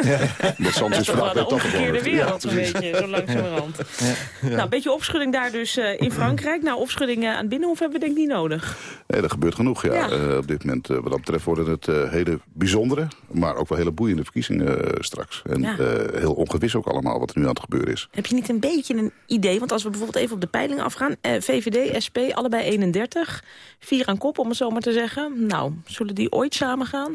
Speaker 10: Ja. dat Sans is vandaag
Speaker 3: de omgekeerde wereld, een beetje, zo langzamerhand. Ja. Ja. Nou, een beetje opschudding daar dus uh, in Frankrijk. Nou, opschudding uh, aan het Binnenhof hebben we denk ik niet nodig.
Speaker 10: Nee, dat gebeurt genoeg, ja. ja. op dit moment, wat dat betreft, worden het hele bijzondere... maar ook wel hele boeiende verkiezingen straks. En heel ongewis ook allemaal wat er nu aan het gebeuren is.
Speaker 3: Heb je niet een beetje een idee? Want als we bijvoorbeeld even op de peiling afgaan... VVD, SP, allebei 31, vier aan kop, om het zo maar te zeggen. Nou, zullen die ooit samen gaan?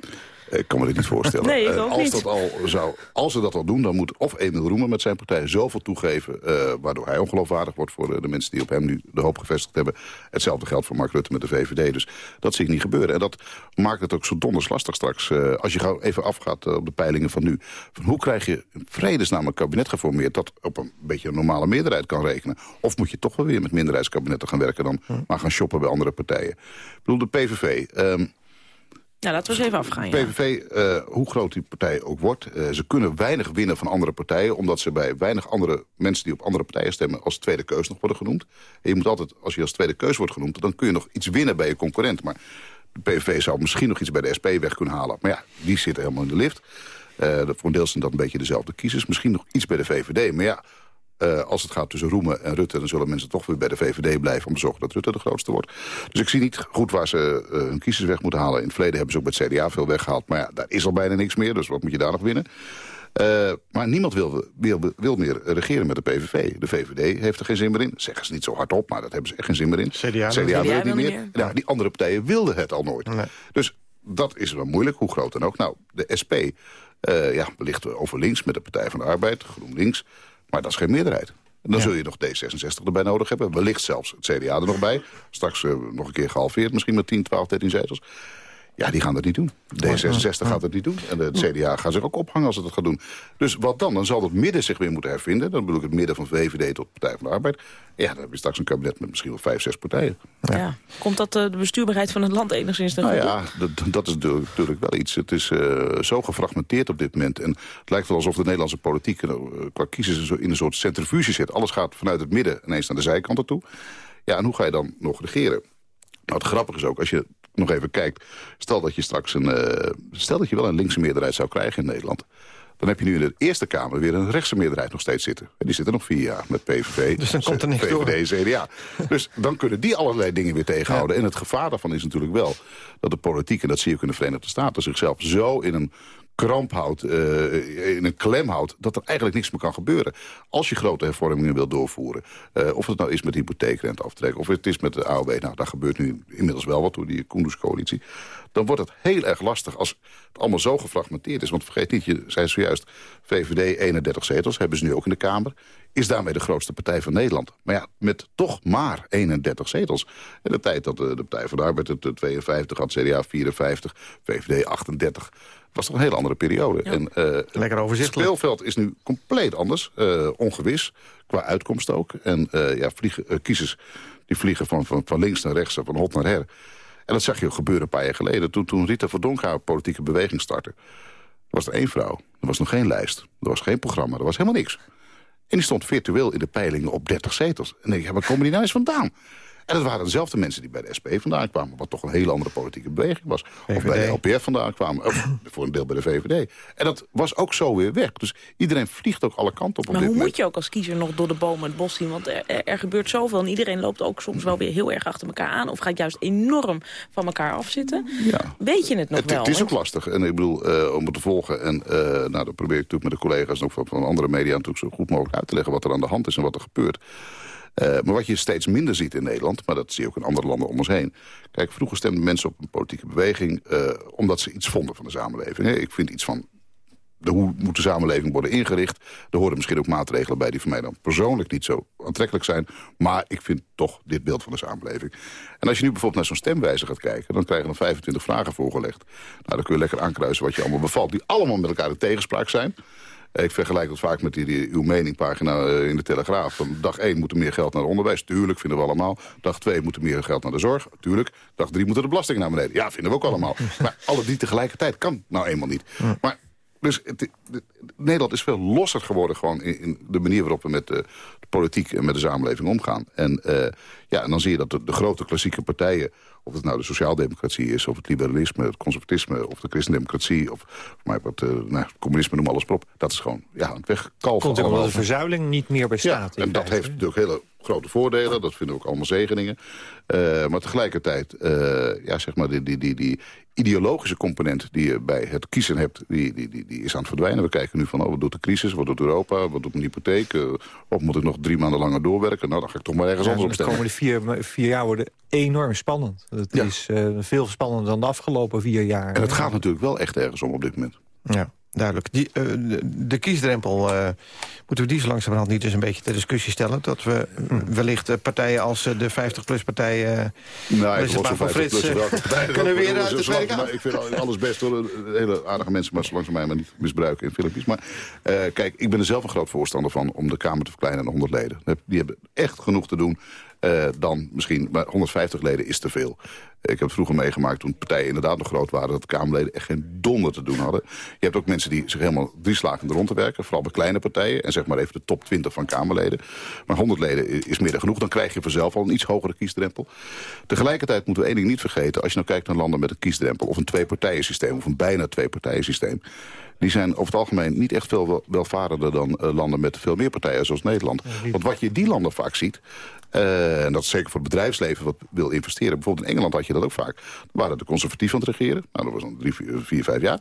Speaker 10: Ik kan me dit niet voorstellen.
Speaker 3: Nee, ik
Speaker 10: Eh,
Speaker 3: ook
Speaker 10: als,
Speaker 3: niet.
Speaker 10: Dat al zou, als ze dat al doen, dan moet of Emil Roemer met zijn partij zoveel toegeven... eh, waardoor hij ongeloofwaardig wordt voor de, mensen die op hem nu de hoop gevestigd hebben. Hetzelfde geldt voor Mark Rutte met de VVD. Dus dat zie ik niet gebeuren. En dat maakt het ook zo donders lastig straks. eh, als je gauw even afgaat eh, op de peilingen van nu. Van hoe krijg je in vredesnaam een kabinet geformeerd... dat op een beetje een normale meerderheid kan rekenen? Of moet je toch wel weer met minderheidskabinetten gaan werken... dan maar gaan shoppen bij andere partijen? Ik bedoel, de PVV...
Speaker 3: Nou, laten we eens even afgaan.
Speaker 10: PVV, eh, hoe groot die partij ook wordt... eh, ze kunnen weinig winnen van andere partijen... omdat ze bij weinig andere mensen die op andere partijen stemmen... als tweede keus nog worden genoemd. En je moet altijd, als je als tweede keus wordt genoemd... dan kun je nog iets winnen bij je concurrent. Maar de PVV zou misschien nog iets bij de SP weg kunnen halen. Maar ja, die zitten helemaal in de lift. Eh voor een deel zijn dat een beetje dezelfde kiezers. Misschien nog iets bij de VVD. Maar ja, eh, als het gaat tussen Roemen en Rutte... dan zullen mensen toch weer bij de VVD blijven... om te zorgen dat Rutte de grootste wordt. Dus ik zie niet goed waar ze eh, hun kiezers weg moeten halen. In het verleden hebben ze ook bij het CDA veel weggehaald. Maar ja, daar is al bijna niks meer, dus wat moet je daar nog winnen? Eh, maar niemand wil, wil, wil meer regeren met de PVV. De VVD heeft er geen zin meer in. Zeggen ze niet zo hardop, maar dat hebben ze echt geen zin meer in. CDA,
Speaker 2: wil-
Speaker 10: het niet meer. die andere partijen wilden het al nooit. Dus dat is wel moeilijk, hoe groot dan ook. Nou, de SP, eh, ja, wellicht over links met de Partij van de Arbeid, GroenLinks. Maar dat is geen meerderheid. En dan zul je nog D66 erbij nodig hebben. Wellicht zelfs het CDA er nog bij. Straks eh, nog een keer gehalveerd, misschien met 10, 12, 13 zetels. Ja, die gaan dat niet doen. D66 gaat het niet doen. En de CDA gaat zich ook ophangen als het dat gaat doen. Dus wat dan? Dan zal het midden zich weer moeten hervinden. Dan bedoel ik het midden van VVD tot Partij van de Arbeid. Ja, dan heb je straks een kabinet met misschien wel vijf, zes partijen.
Speaker 3: Ja. Komt dat eh, de bestuurbaarheid van het land enigszins ten
Speaker 10: Nou ja, dat, dat is natuurlijk, natuurlijk wel iets. Het is eh, zo gefragmenteerd op dit moment. En het lijkt wel alsof de Nederlandse politiek eh, qua kiezers in een soort centrifuge zit. Alles gaat vanuit het midden ineens naar de zijkanten toe. Ja, en hoe ga je dan nog regeren? Nou, het grappige is ook, als je nog even kijkt... stel dat je straks een, eh, stel dat je wel een linkse meerderheid zou krijgen in Nederland... dan heb je nu in de Eerste Kamer weer een rechtse meerderheid nog steeds zitten. En die zitten nog vier jaar met PVV,
Speaker 2: Dus dan komt er niks door.
Speaker 10: VVD, CDA. Dus dan kunnen die allerlei dingen weer tegenhouden. En het gevaar daarvan is natuurlijk wel dat de politiek... en dat zie je ook in de Verenigde Staten... zichzelf zo in een kramp houdt, eh, in een klem houdt... dat er eigenlijk niks meer kan gebeuren. Als je grote hervormingen wil doorvoeren... eh, of het nou is met hypotheekrenteaftrek... of het is met de AOW, nou, daar gebeurt nu inmiddels wel wat... door die Koenderscoalitie... dan wordt het heel erg lastig als het allemaal zo gefragmenteerd is. Want vergeet niet, je zei zojuist... VVD 31 zetels, hebben ze nu ook in de Kamer... is daarmee de grootste partij van Nederland. Maar ja, met toch maar 31 zetels. In de tijd dat de, de Partij van de Arbeid het eh, 52 had... CDA 54, VVD 38 was toch een hele andere periode. En, eh,
Speaker 2: Lekker
Speaker 10: het
Speaker 2: overzichtelijk.
Speaker 10: speelveld is nu compleet anders, eh, ongewis, qua uitkomst ook. En eh, ja, vliegen, eh, kiezers die vliegen van, van, van links naar rechts en van hot naar her. En dat zag je ook gebeuren een paar jaar geleden. Toen, toen Rita Verdonk haar politieke beweging startte... was er één vrouw, er was nog geen lijst, er was geen programma, er was helemaal niks. En die stond virtueel in de peilingen op 30 zetels. En je, ja, waar komen die nou eens vandaan? En dat waren dezelfde mensen die bij de SP vandaan kwamen... wat toch een hele andere politieke beweging was. Of bij de LPF vandaan kwamen, of voor een deel bij de VVD. En dat was ook zo weer weg. Dus iedereen vliegt ook alle kanten op op
Speaker 3: Maar
Speaker 10: dit
Speaker 3: hoe
Speaker 10: moment.
Speaker 3: moet je ook als kiezer nog door de bomen het bos zien? Want er, er, gebeurt zoveel en iedereen loopt ook soms wel weer heel erg achter elkaar aan... of gaat juist enorm van elkaar afzitten. Weet je het nog
Speaker 10: Het,
Speaker 3: wel?
Speaker 10: het is ook lastig. En ik bedoel, eh, om het te volgen. En eh, nou, dat probeer ik natuurlijk met de collega's... en ook van, van andere media natuurlijk zo goed mogelijk uit te leggen... wat er aan de hand is en wat er gebeurt. Eh, maar wat je steeds minder ziet in Nederland... maar dat zie je ook in andere landen om ons heen... Kijk, vroeger stemden mensen op een politieke beweging... eh, omdat ze iets vonden van de samenleving. Ik vind iets van... De, hoe moet de samenleving worden ingericht? Er horen misschien ook maatregelen bij die voor mij dan persoonlijk niet zo aantrekkelijk zijn. Maar ik vind toch dit beeld van de samenleving. En als je nu bijvoorbeeld naar zo'n stemwijzer gaat kijken... dan krijgen er 25 vragen voorgelegd. Nou, dan kun je lekker aankruisen wat je allemaal bevalt. Die allemaal met elkaar in tegenspraak zijn. Eh, Ik vergelijk dat vaak met die, die uw meningpagina eh, in de Telegraaf. Van dag 1 moet er meer geld naar het onderwijs. Tuurlijk, vinden we allemaal. Dag 2 moet er meer geld naar de zorg. Tuurlijk. Dag 3 moeten de belastingen naar beneden. Ja, vinden we ook allemaal. Maar alle drie tegelijkertijd kan nou eenmaal niet. Maar dus het, het- Nederland is veel losser geworden gewoon in, in de manier waarop we met de, de politiek en met de samenleving omgaan. En, eh, ja, en dan zie je dat de, de grote klassieke partijen, of het nou de sociaaldemocratie is, of het liberalisme, het conservatisme, of de christendemocratie, of voor mij wat, eh nou, communisme, noem alles maar op. Dat is gewoon ja, aan het wegkalven.
Speaker 9: Komt ook omdat de verzuiling niet meer bestaat.
Speaker 10: Ja, en dat heeft natuurlijk hele grote voordelen, dat vinden we ook allemaal zegeningen. Uh, maar tegelijkertijd, uh, ja, zeg maar, die, die, die, die ideologische component die je bij het kiezen hebt, die, die, die, die is aan het verdwijnen. We kijken nu van, oh, wat doet de crisis, wat doet Europa, wat doet mijn hypotheek? Uh, of moet ik nog drie maanden langer doorwerken? Nou, dan ga ik toch maar ergens
Speaker 9: ja,
Speaker 10: anders op
Speaker 9: De komende vier, vier jaar worden enorm spannend. Het ja. is veel spannender dan de afgelopen vier jaar.
Speaker 10: En het gaat natuurlijk wel echt ergens om op dit moment.
Speaker 2: Ja duidelijk. Die, uh, de, de, kiesdrempel, uh, moeten we die zo langzamerhand niet eens een beetje ter discussie stellen? Dat we wellicht uh, partijen als de 50-plus-partijen...
Speaker 10: nou, ik van Frits
Speaker 2: kunnen weer uit de Tweede
Speaker 10: Kamer. Ik vind alles best hoor. Hele aardige mensen, maar zolang ze mij maar niet misbruiken in filmpjes. Maar kijk, ik ben er zelf een groot voorstander van om de Kamer te verkleinen naar 100 leden. Die hebben echt genoeg te doen. Uh, dan misschien, maar 150 leden is te veel. Ik heb het vroeger meegemaakt toen partijen inderdaad nog groot waren... dat de Kamerleden echt geen donder te doen hadden. Je hebt ook mensen die zich helemaal drie slagen rond te werken. Vooral bij kleine partijen. En zeg maar even de top 20 van Kamerleden. Maar 100 leden is meer dan genoeg. Dan krijg je vanzelf al een iets hogere kiesdrempel. Tegelijkertijd moeten we één ding niet vergeten. Als je nou kijkt naar landen met een kiesdrempel... of een twee-partijen-systeem of een bijna twee-partijen-systeem... die zijn over het algemeen niet echt veel welvarender dan uh, landen met veel meer partijen zoals Nederland. Want wat je in die landen vaak ziet... Uh, en dat is zeker voor het bedrijfsleven wat wil investeren. Bijvoorbeeld in Engeland had je dat ook vaak. Dan waren de conservatieven aan het regeren. Nou, dat was dan drie, vier, vier vijf jaar.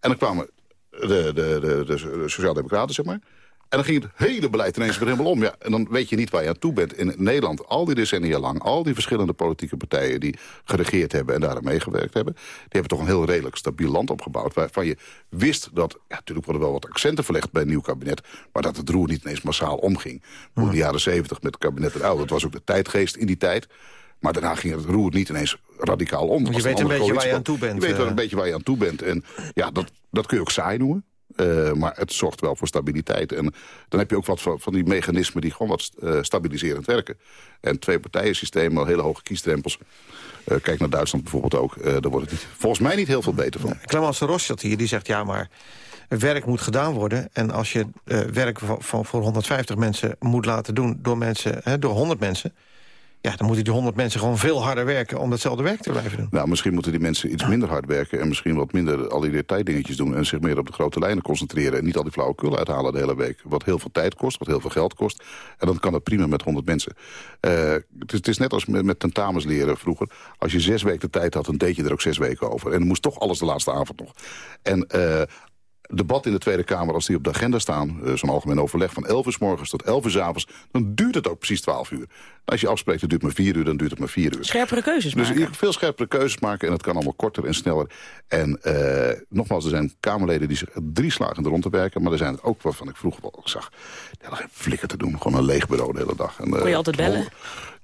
Speaker 10: En dan kwamen de, de, de, de sociaaldemocraten, zeg maar. En dan ging het hele beleid ineens weer helemaal om. Ja, en dan weet je niet waar je aan toe bent. In Nederland, al die decennia lang, al die verschillende politieke partijen... die geregeerd hebben en daar meegewerkt hebben... die hebben toch een heel redelijk stabiel land opgebouwd... waarvan je wist dat, ja, natuurlijk worden wel wat accenten verlegd bij een nieuw kabinet... maar dat het roer niet ineens massaal omging. In de jaren zeventig met het kabinet en oud, dat was ook de tijdgeest in die tijd... Maar daarna ging het roer niet ineens radicaal om.
Speaker 2: Je weet een beetje waar je aan toe bent.
Speaker 10: Je weet wel een beetje waar je aan toe bent. En ja, dat, dat kun je ook saai noemen. Uh, maar het zorgt wel voor stabiliteit. En dan heb je ook wat van, die mechanismen die gewoon wat uh, stabiliserend werken. En twee partijen systemen, hele hoge kiesdrempels. Uh, kijk naar Duitsland bijvoorbeeld ook. daar wordt het niet, volgens mij niet heel veel beter van.
Speaker 2: Clemens Ross hier, die zegt ja, maar werk moet gedaan worden. En als je werk van, van, voor 150 mensen moet laten doen door, mensen, hè, door 100 mensen ja, dan moeten die honderd mensen gewoon veel harder werken... om datzelfde werk te blijven doen.
Speaker 10: Nou, misschien moeten die mensen iets minder hard werken... en misschien wat minder al die detaildingetjes doen... en zich meer op de grote lijnen concentreren... en niet al die flauwekul uithalen de hele week. Wat heel veel tijd kost, wat heel veel geld kost. En dan kan dat prima met honderd mensen. Uh, het, is, het, is, net als met, met tentamens leren vroeger. Als je zes weken de tijd had, dan deed je er ook zes weken over. En dan moest toch alles de laatste avond nog. En... Uh, debat in de Tweede Kamer, als die op de agenda staan... Uh, zo'n algemeen overleg van 11 uur morgens tot 11 uur avonds... dan duurt het ook precies 12 uur. Als je afspreekt, het duurt maar 4 uur, dan duurt het maar 4 uur.
Speaker 3: Scherpere keuzes
Speaker 10: dus
Speaker 3: maken.
Speaker 10: Dus veel scherpere keuzes maken en het kan allemaal korter en sneller. En uh, nogmaals, er zijn Kamerleden die zich drie slagen rond te werken... maar er zijn er ook waarvan ik vroeger wel zag... geen flikker te doen, gewoon een leeg bureau de hele dag. En,
Speaker 3: uh, kon je altijd bellen?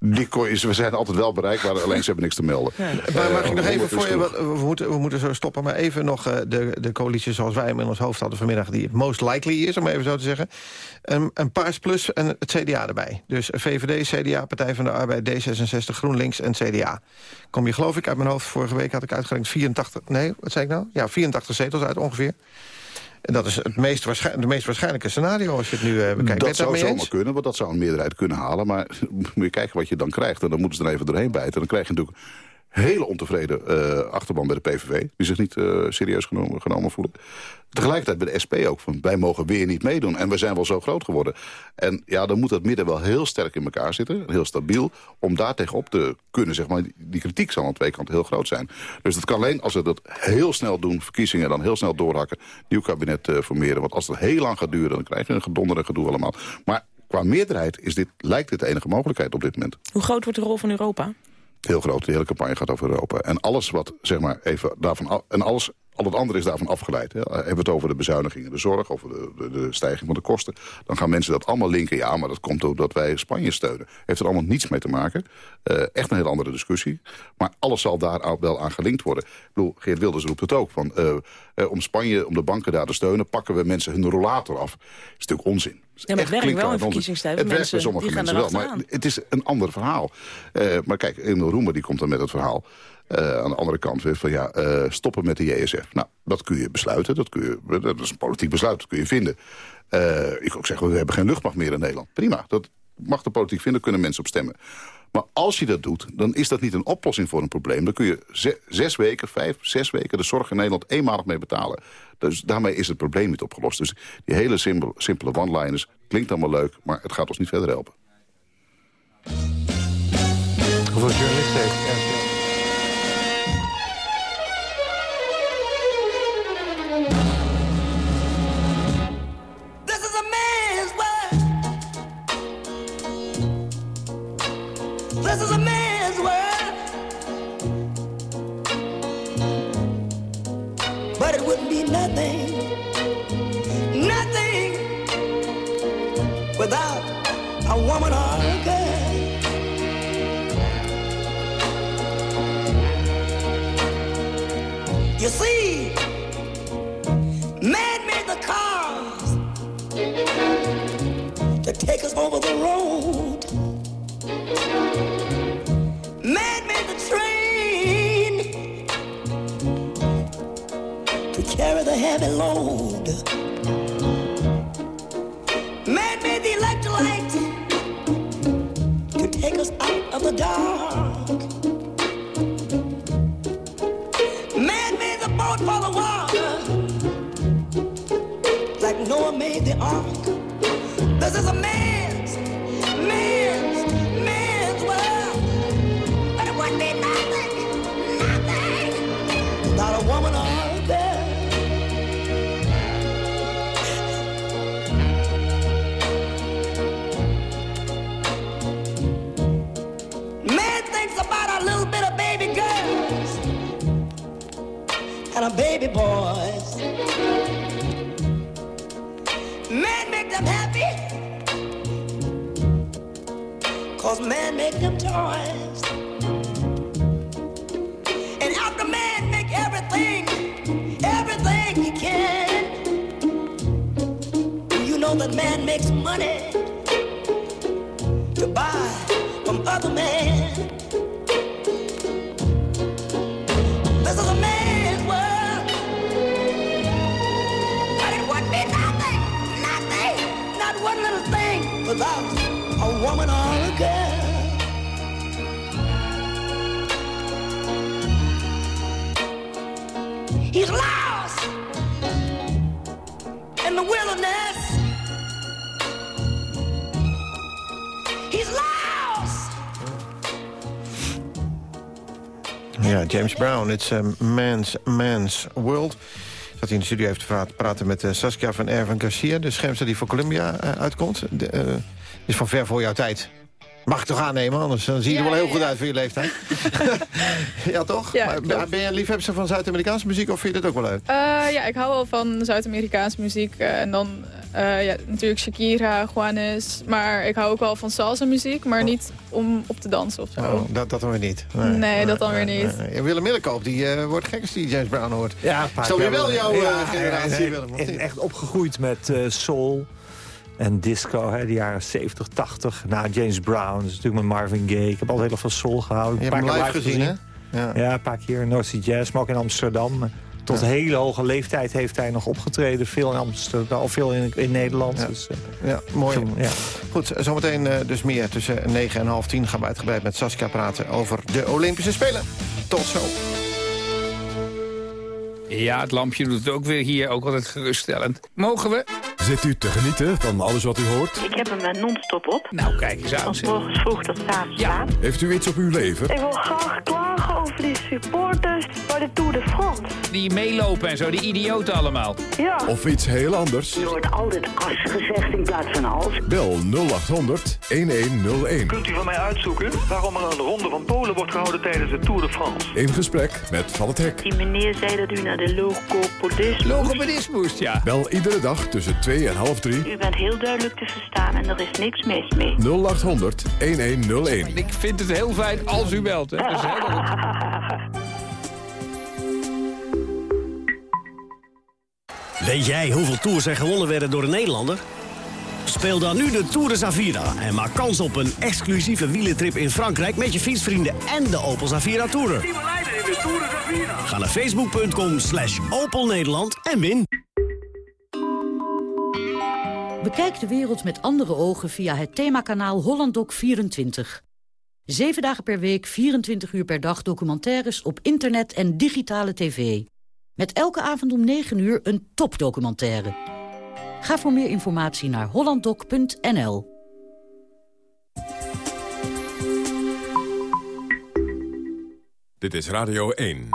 Speaker 10: Die je, we zijn altijd wel bereikbaar, alleen ze hebben niks te melden.
Speaker 2: Ja, maar mag ik nog even voor je, we, moeten, we moeten zo stoppen... maar even nog uh, de, de coalitie zoals wij hem in ons hoofd hadden vanmiddag... die het most likely is, om even zo te zeggen. Een, een Paars Plus en het CDA erbij. Dus VVD, CDA, Partij van de Arbeid, D66, GroenLinks en CDA. Kom je geloof ik uit mijn hoofd, vorige week had ik uitgerekend 84... nee, wat zei ik nou? Ja, 84 zetels uit ongeveer. En dat is het meest, waarschijn, meest waarschijnlijke scenario als je het nu uh, bekijkt.
Speaker 10: Dat zou zomaar kunnen, want dat zou een meerderheid kunnen halen. Maar moet je kijken wat je dan krijgt. En dan moeten ze er even doorheen bijten. Dan krijg je natuurlijk hele ontevreden uh, achterban bij de PVV... die zich niet uh, serieus genomen, genomen voelen. Tegelijkertijd bij de SP ook, van wij mogen weer niet meedoen... en we zijn wel zo groot geworden. En ja, dan moet dat midden wel heel sterk in elkaar zitten, heel stabiel... om daar tegenop te kunnen, zeg maar. Die kritiek zal aan twee kanten heel groot zijn. Dus dat kan alleen als we dat heel snel doen, verkiezingen... dan heel snel doorhakken, nieuw kabinet uh, formeren. Want als het heel lang gaat duren, dan krijg je een gedonderde gedoe allemaal. Maar qua meerderheid is dit, lijkt dit de enige mogelijkheid op dit moment.
Speaker 3: Hoe groot wordt de rol van Europa?
Speaker 10: Heel groot. De hele campagne gaat over Europa. En alles wat, zeg maar, even daarvan af, en alles, al het andere is daarvan afgeleid. Hè. Hebben we het over de bezuinigingen, de zorg, over de, de, de, stijging van de kosten. Dan gaan mensen dat allemaal linken. Ja, maar dat komt omdat wij Spanje steunen. Heeft er allemaal niets mee te maken. Uh, echt een hele andere discussie. Maar alles zal daar wel aan gelinkt worden. Ik bedoel, Geert Wilders roept het ook. Van, uh, uh, om Spanje, om de banken daar te steunen, pakken we mensen hun rollator af. Dat is natuurlijk onzin.
Speaker 3: Ja, maar het werkt wel in verkiezingstijd.
Speaker 10: Het werkt bij sommige mensen wel, maar het is een ander verhaal. Uh, maar kijk, Emil Roemer die komt dan met het verhaal. Uh, aan de andere kant weer van ja, uh, stoppen met de JSF. Nou, dat kun je besluiten. Dat, kun je, dat is een politiek besluit, dat kun je vinden. ik kan ook zeggen, we hebben geen luchtmacht meer in Nederland. Prima, dat mag de politiek vinden, kunnen mensen op stemmen. Maar als je dat doet, dan is dat niet een oplossing voor een probleem. Dan kun je zes weken, vijf, zes weken de zorg in Nederland eenmalig mee betalen. Dus daarmee is het probleem niet opgelost. Dus die hele simpele, one-liners klinkt allemaal leuk... maar het gaat ons niet verder helpen.
Speaker 9: Hoeveel journalisten heeft
Speaker 23: Wouldn't be nothing, nothing without a woman or a girl. You see, man made the cars to take us over the road. Heavy load. Man made the electric to take us out of the dark. Man made the boat for the water like Noah made the ark. This is a man's, Cause man make them toys. And after man make everything, everything he can. You know that man makes money
Speaker 2: Ja, James Brown, It's a Man's Man's World. Dat hij in de studio heeft praten met eh, Saskia van Erven Garcia... de schermster die voor Columbia eh, uitkomt. Eh, is van ver voor jouw tijd. Mag ik toch aannemen, anders dan zie je er wel heel goed uit voor je leeftijd. ja, toch?
Speaker 18: Ja,
Speaker 2: maar, ben je een liefhebster van Zuid-Amerikaanse muziek of vind je dat ook wel leuk?
Speaker 18: Eh, ja, ik hou wel van Zuid-Amerikaanse muziek. eh, en dan eh, ja, natuurlijk Shakira, Juanes. Maar ik hou ook wel van salsa muziek. Maar niet om op te dansen of zo.
Speaker 2: Oh, dat, dat dan weer niet.
Speaker 18: Nee, dat dan weer niet.
Speaker 2: nee. En Willem Middelkoop, die eh, wordt gek als die James Brown hoort.
Speaker 9: Ja,
Speaker 2: Zal je wel jouw
Speaker 9: Ja,
Speaker 2: eh, generatie
Speaker 9: ja,
Speaker 2: Willem?
Speaker 9: echt opgegroeid met eh, soul en disco, hè, de jaren 70, 80. Nou, James Brown, dat is natuurlijk met Marvin Gaye. Ik heb altijd heel veel soul gehouden.
Speaker 2: Je hebt hem live gezien, hè? Ja.
Speaker 9: Ja, een paar keer in North Sea Jazz, maar ook in Amsterdam. Tot
Speaker 2: Ja.
Speaker 9: hele hoge leeftijd heeft hij nog opgetreden. Veel in Amsterdam, veel in, in Nederland.
Speaker 2: Ja.
Speaker 9: Dus, eh,
Speaker 2: Ja, mooi.
Speaker 9: Ja.
Speaker 2: Goed, zometeen eh, dus meer. Tussen 9 en half 10 gaan we uitgebreid met Saskia praten over de Olympische Spelen. Tot zo.
Speaker 24: Ja, het lampje doet het ook weer hier, ook altijd geruststellend. Mogen we?
Speaker 1: Zit u te genieten van alles wat u hoort?
Speaker 25: Ik heb hem eh, non-stop op.
Speaker 24: Nou, kijk eens aan.
Speaker 25: Van morgens vroeg tot 's avonds laat.
Speaker 1: Heeft u iets op uw leven?
Speaker 25: Ik wil graag klagen over die supporters bij de Tour de France.
Speaker 24: Die meelopen en zo, die idioten allemaal.
Speaker 25: Ja.
Speaker 1: Of iets heel anders?
Speaker 25: Er wordt altijd as gezegd in plaats van als.
Speaker 1: Bel 0800 1101.
Speaker 26: Kunt u van mij uitzoeken waarom er een ronde van Polen wordt gehouden tijdens de Tour de France?
Speaker 1: In gesprek met Van het Hek.
Speaker 25: Die meneer zei dat u naar de logopedist
Speaker 24: Logopedist moest, ja.
Speaker 1: Bel iedere dag tussen 2 en half 3.
Speaker 25: U bent heel duidelijk te verstaan en er is niks mis mee.
Speaker 1: 0800 1101.
Speaker 24: Ik vind het heel fijn als u belt. Hè. Goed.
Speaker 27: Weet jij hoeveel tours er gewonnen werden door een Nederlander? Speel dan nu de Tour de Zavira en maak kans op een exclusieve wielentrip in Frankrijk... met je fietsvrienden en de Opel Zavira Tourer. Ga naar facebook.com slash Opel Nederland en win.
Speaker 28: Bekijk de wereld met andere ogen via het themakanaal HollandDoc24. Zeven dagen per week, 24 uur per dag documentaires op internet en digitale tv. Met elke avond om 9 uur een topdocumentaire. Ga voor meer informatie naar hollanddoc.nl.
Speaker 1: Dit is Radio 1.